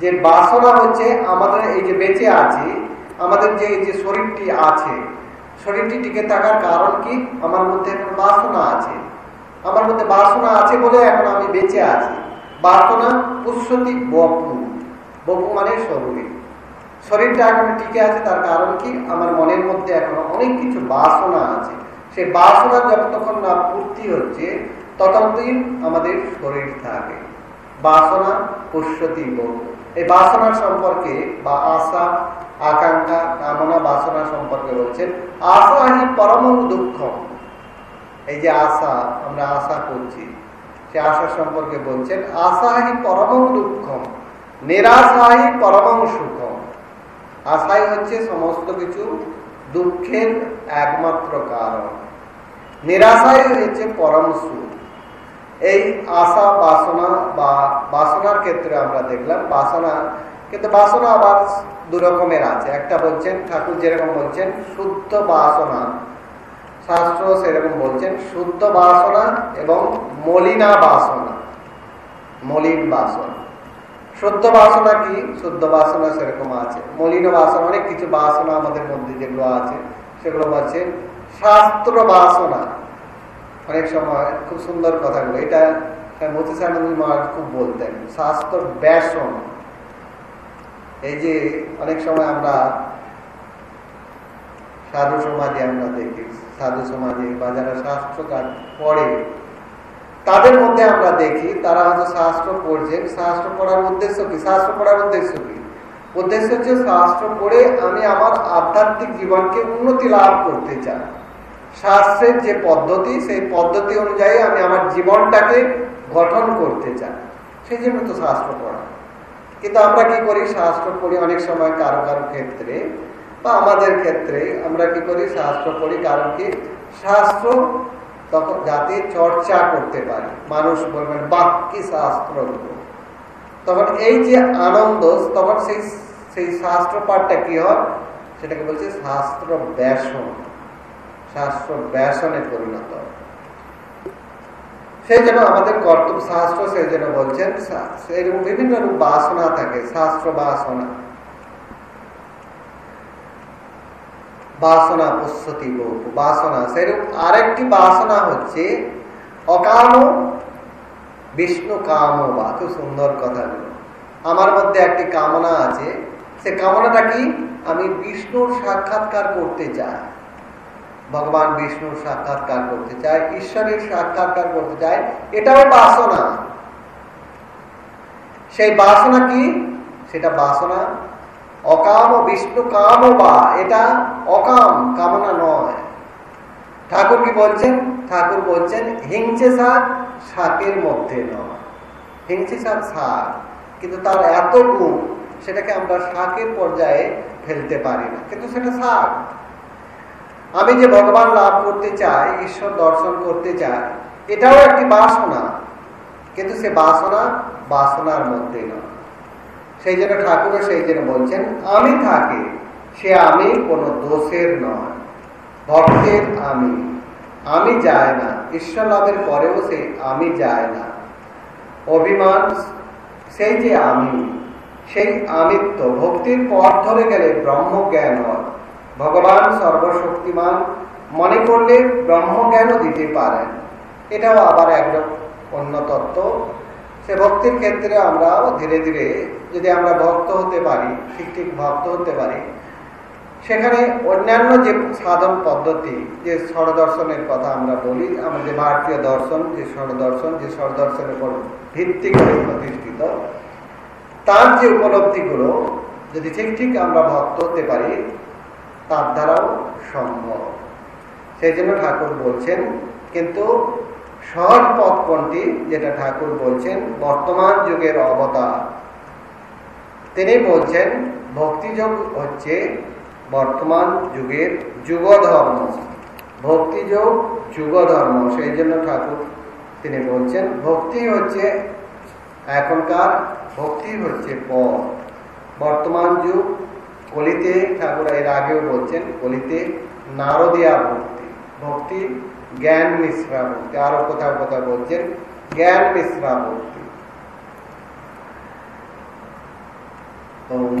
যে বাসনা হচ্ছে আমাদের এই যে বেঁচে আছি, আমাদের যে এই যে শরীরটি আছে, শরীরটি টিকে থাকার কারণ কি? আমার মধ্যে এখন বাসনা আছে। আমার মধ্যে বাসনা আছে বলে এখন আমি বেঁচে আছি। বাসনা পুষ্পতি বপু বপু মানে শরীর। শরীরটা এখন টিকে আছে, তার কারণ কি? আমার মনের মধ্যে এখন অনেক কিছু বাসনা আছে। সেই বাসনা যতক্ষণ না পূর্তি হচ্ছে ততদিন আমাদের শরীর থাকে। বাসনা পুষ্যতি এই বাসনার সম্পর্কে বা আশা, আকাঙ্ক্ষা, কামনা, বাসনা সম্পর্কে বলছেন, আশা হি পরম দুঃখ এই যে আশা, আমরা আশা করছি। সে আশা সম্পর্কে বলছেন, আশা হি পরম দুঃখ নিরাশাই পরম সুখ আশাই হচ্ছে সমস্ত কিছু দুঃখের একমাত্র কারণ। নিরাশাই হচ্ছে পরম সুখ। এই আশা, বাসনা বা বাসনার ক্ষেত্রে আমরা দেখলাম, বাসনা কিন্তু বাসনা আবার দু রকমের আছে। একটা বলছেন, ঠাকুর যেরকম বলছেন, শুদ্ধ বাসনা। শাস্ত্র সেরকম বলছেন, শুদ্ধ বাসনা এবং মলিনা বাসনা। মলিন বাসনা। শুদ্ধ বাসনা কি? শুদ্ধ বাসনা সেরকম আছে। মলিন বাসনা, অনেক কিছু বাসনা আমাদের মধ্যে যেগুলো আছে, সেগুলো বলছে শাস্ত্র বাসনা। অনেক সময় খুব সুন্দর কথাগুলো। এটা মতিসানন্দ মহারাজ খুব বলতেন শাস্ত্র ব্যাসন। এই যে অনেক সময় আমরা সাধু সমাজে আমরা দেখি, সাধু সমাজে বা যারা শাস্ত্র পড়ে তাদের মধ্যে আমরা দেখি তারা হয়তো শাস্ত্র পড়ছে শাস্ত্র পড়ার উদ্দেশ্য কি? শাস্ত্র পড়ার উদ্দেশ্য কি? উদ্দেশ্য হচ্ছে শাস্ত্র পড়ে আমি আমার আধ্যাত্মিক জীবনকে উন্নতি লাভ করতে চাই। শাস্ত্রের যে পদ্ধতি, সেই পদ্ধতি অনুযায়ী আমি আমার জীবনটাকে গঠন করতে চাই। সেই জন্য তো শাস্ত্র পড়া। কিন্তু আমরা কি করি? শাস্ত্র পড়ি অনেক সময় কারও কারও ক্ষেত্রে বা আমাদের ক্ষেত্রে আমরা কি করি? শাস্ত্র পড়ি কারণ কি? শাস্ত্র তখন যাতে চর্চা করতে পারে। মানুষ বলবেন বাক্যি শাস্ত্র তখন এই যে আনন্দ, তখন সেই সেই শাস্ত্র পাঠটা কি হয়? সেটাকে বলছে শাস্ত্র ব্যাসন। শাস্ত্র ব্যাসনে পরিণত। সেই জন্য আমাদের কর্তব্য, শাস্ত্র সেই জন্য বলছেন সেরকম বিভিন্ন রূপ বাসনা থাকে, শাস্ত্র বাসনা। বাসনা পশ্চতি বাসনা। সেরকম আরেকটি বাসনা হচ্ছে, অকাম বিষ্ণু কাম বা, খুব সুন্দর কথাগুলো আমার মধ্যে একটি কামনা আছে, সে কামনাটা কি? আমি বিষ্ণুর সাক্ষাৎকার করতে চাই। ভগবান বিষ্ণুর সাক্ষাৎকার করতে চাই ঈশ্বরের সাক্ষাৎকার করতে চাই এটাও বাসনা। সেই বাসনা কি? সেটা বাসনা অকাম বিষ্ণু কাম বা, এটা অকাম, কামনা নয়। ঠাকুর কি বলছেন? ঠাকুর বলছেন, হিংসে শাক শাকের মধ্যে নয়। হিংসে শাক শাক, কিন্তু তার এত গুণ, সেটাকে আমরা শাকের পর্যায়ে ফেলতে পারি না। কিন্তু সেটা শাক। আমি যে ভগবান লাভ করতে চাই, ঈশ্বর দর্শন করতে চাই, এটাও একটি বাসনা। কিন্তু সে বাসনা বাসনার মধ্যে নয়। সেই জন্য ঠাকুরও সেই জন্য বলছেন, আমি থাকি, সে আমি কোনো দোষের নয়। ভক্তের আমি আমি যায় না। ঈশ্বর লাভের পরেও সে আমি যায় না। অভিমান, সেই যে আমি, সেই আমিত্ব ভক্তির পথ ধরে গেলে ব্রহ্ম জ্ঞান হয়। ভগবান সর্বশক্তিমান, মনে করলে ব্রহ্মজ্ঞানও দিতে পারেন এটাও আবার একদম অন্য তত্ত্ব। সে ভক্তির ক্ষেত্রে আমরাও ধীরে ধীরে যদি আমরা ভক্ত হতে পারি, ঠিক ঠিক ভক্ত হতে পারি, সেখানে অন্যান্য যে সাধন পদ্ধতি, যে ষড়দর্শনের কথা আমরা বলি, আমাদের ভারতীয় দর্শন, যে ষড়দর্শন যে ষড়দর্শনের উপর ভিত্তি করে প্রতিষ্ঠিত, তার যে উপলব্ধিগুলো, যদি ঠিক ঠিক আমরা ভক্ত হতে পারি তার দ্বারাও সম্ভব। সেই জন্য ঠাকুর বলছেন, কিন্তু সহজ পথ কোনটি? যেটা ঠাকুর বলছেন, বর্তমান যুগের অবতার। তিনি বলছেন, ভক্তিযোগ হচ্ছে বর্তমান যুগের যুগ ধর্ম ভক্তিযোগ যুগ ধর্ম সেই জন্য ঠাকুর তিনি বলছেন, ভক্তি হচ্ছে এখনকার, ভক্তি হচ্ছে পথ। বর্তমান যুগ কলিতে, ঠাকুর এর আগেও বলছেন, কলিতে নারদিয়া ভক্তি ভক্তি জ্ঞান মিশ্রা ভক্তি আরও কোথাও কোথাও বলছেন, জ্ঞান মিশ্রা ভক্তি ওম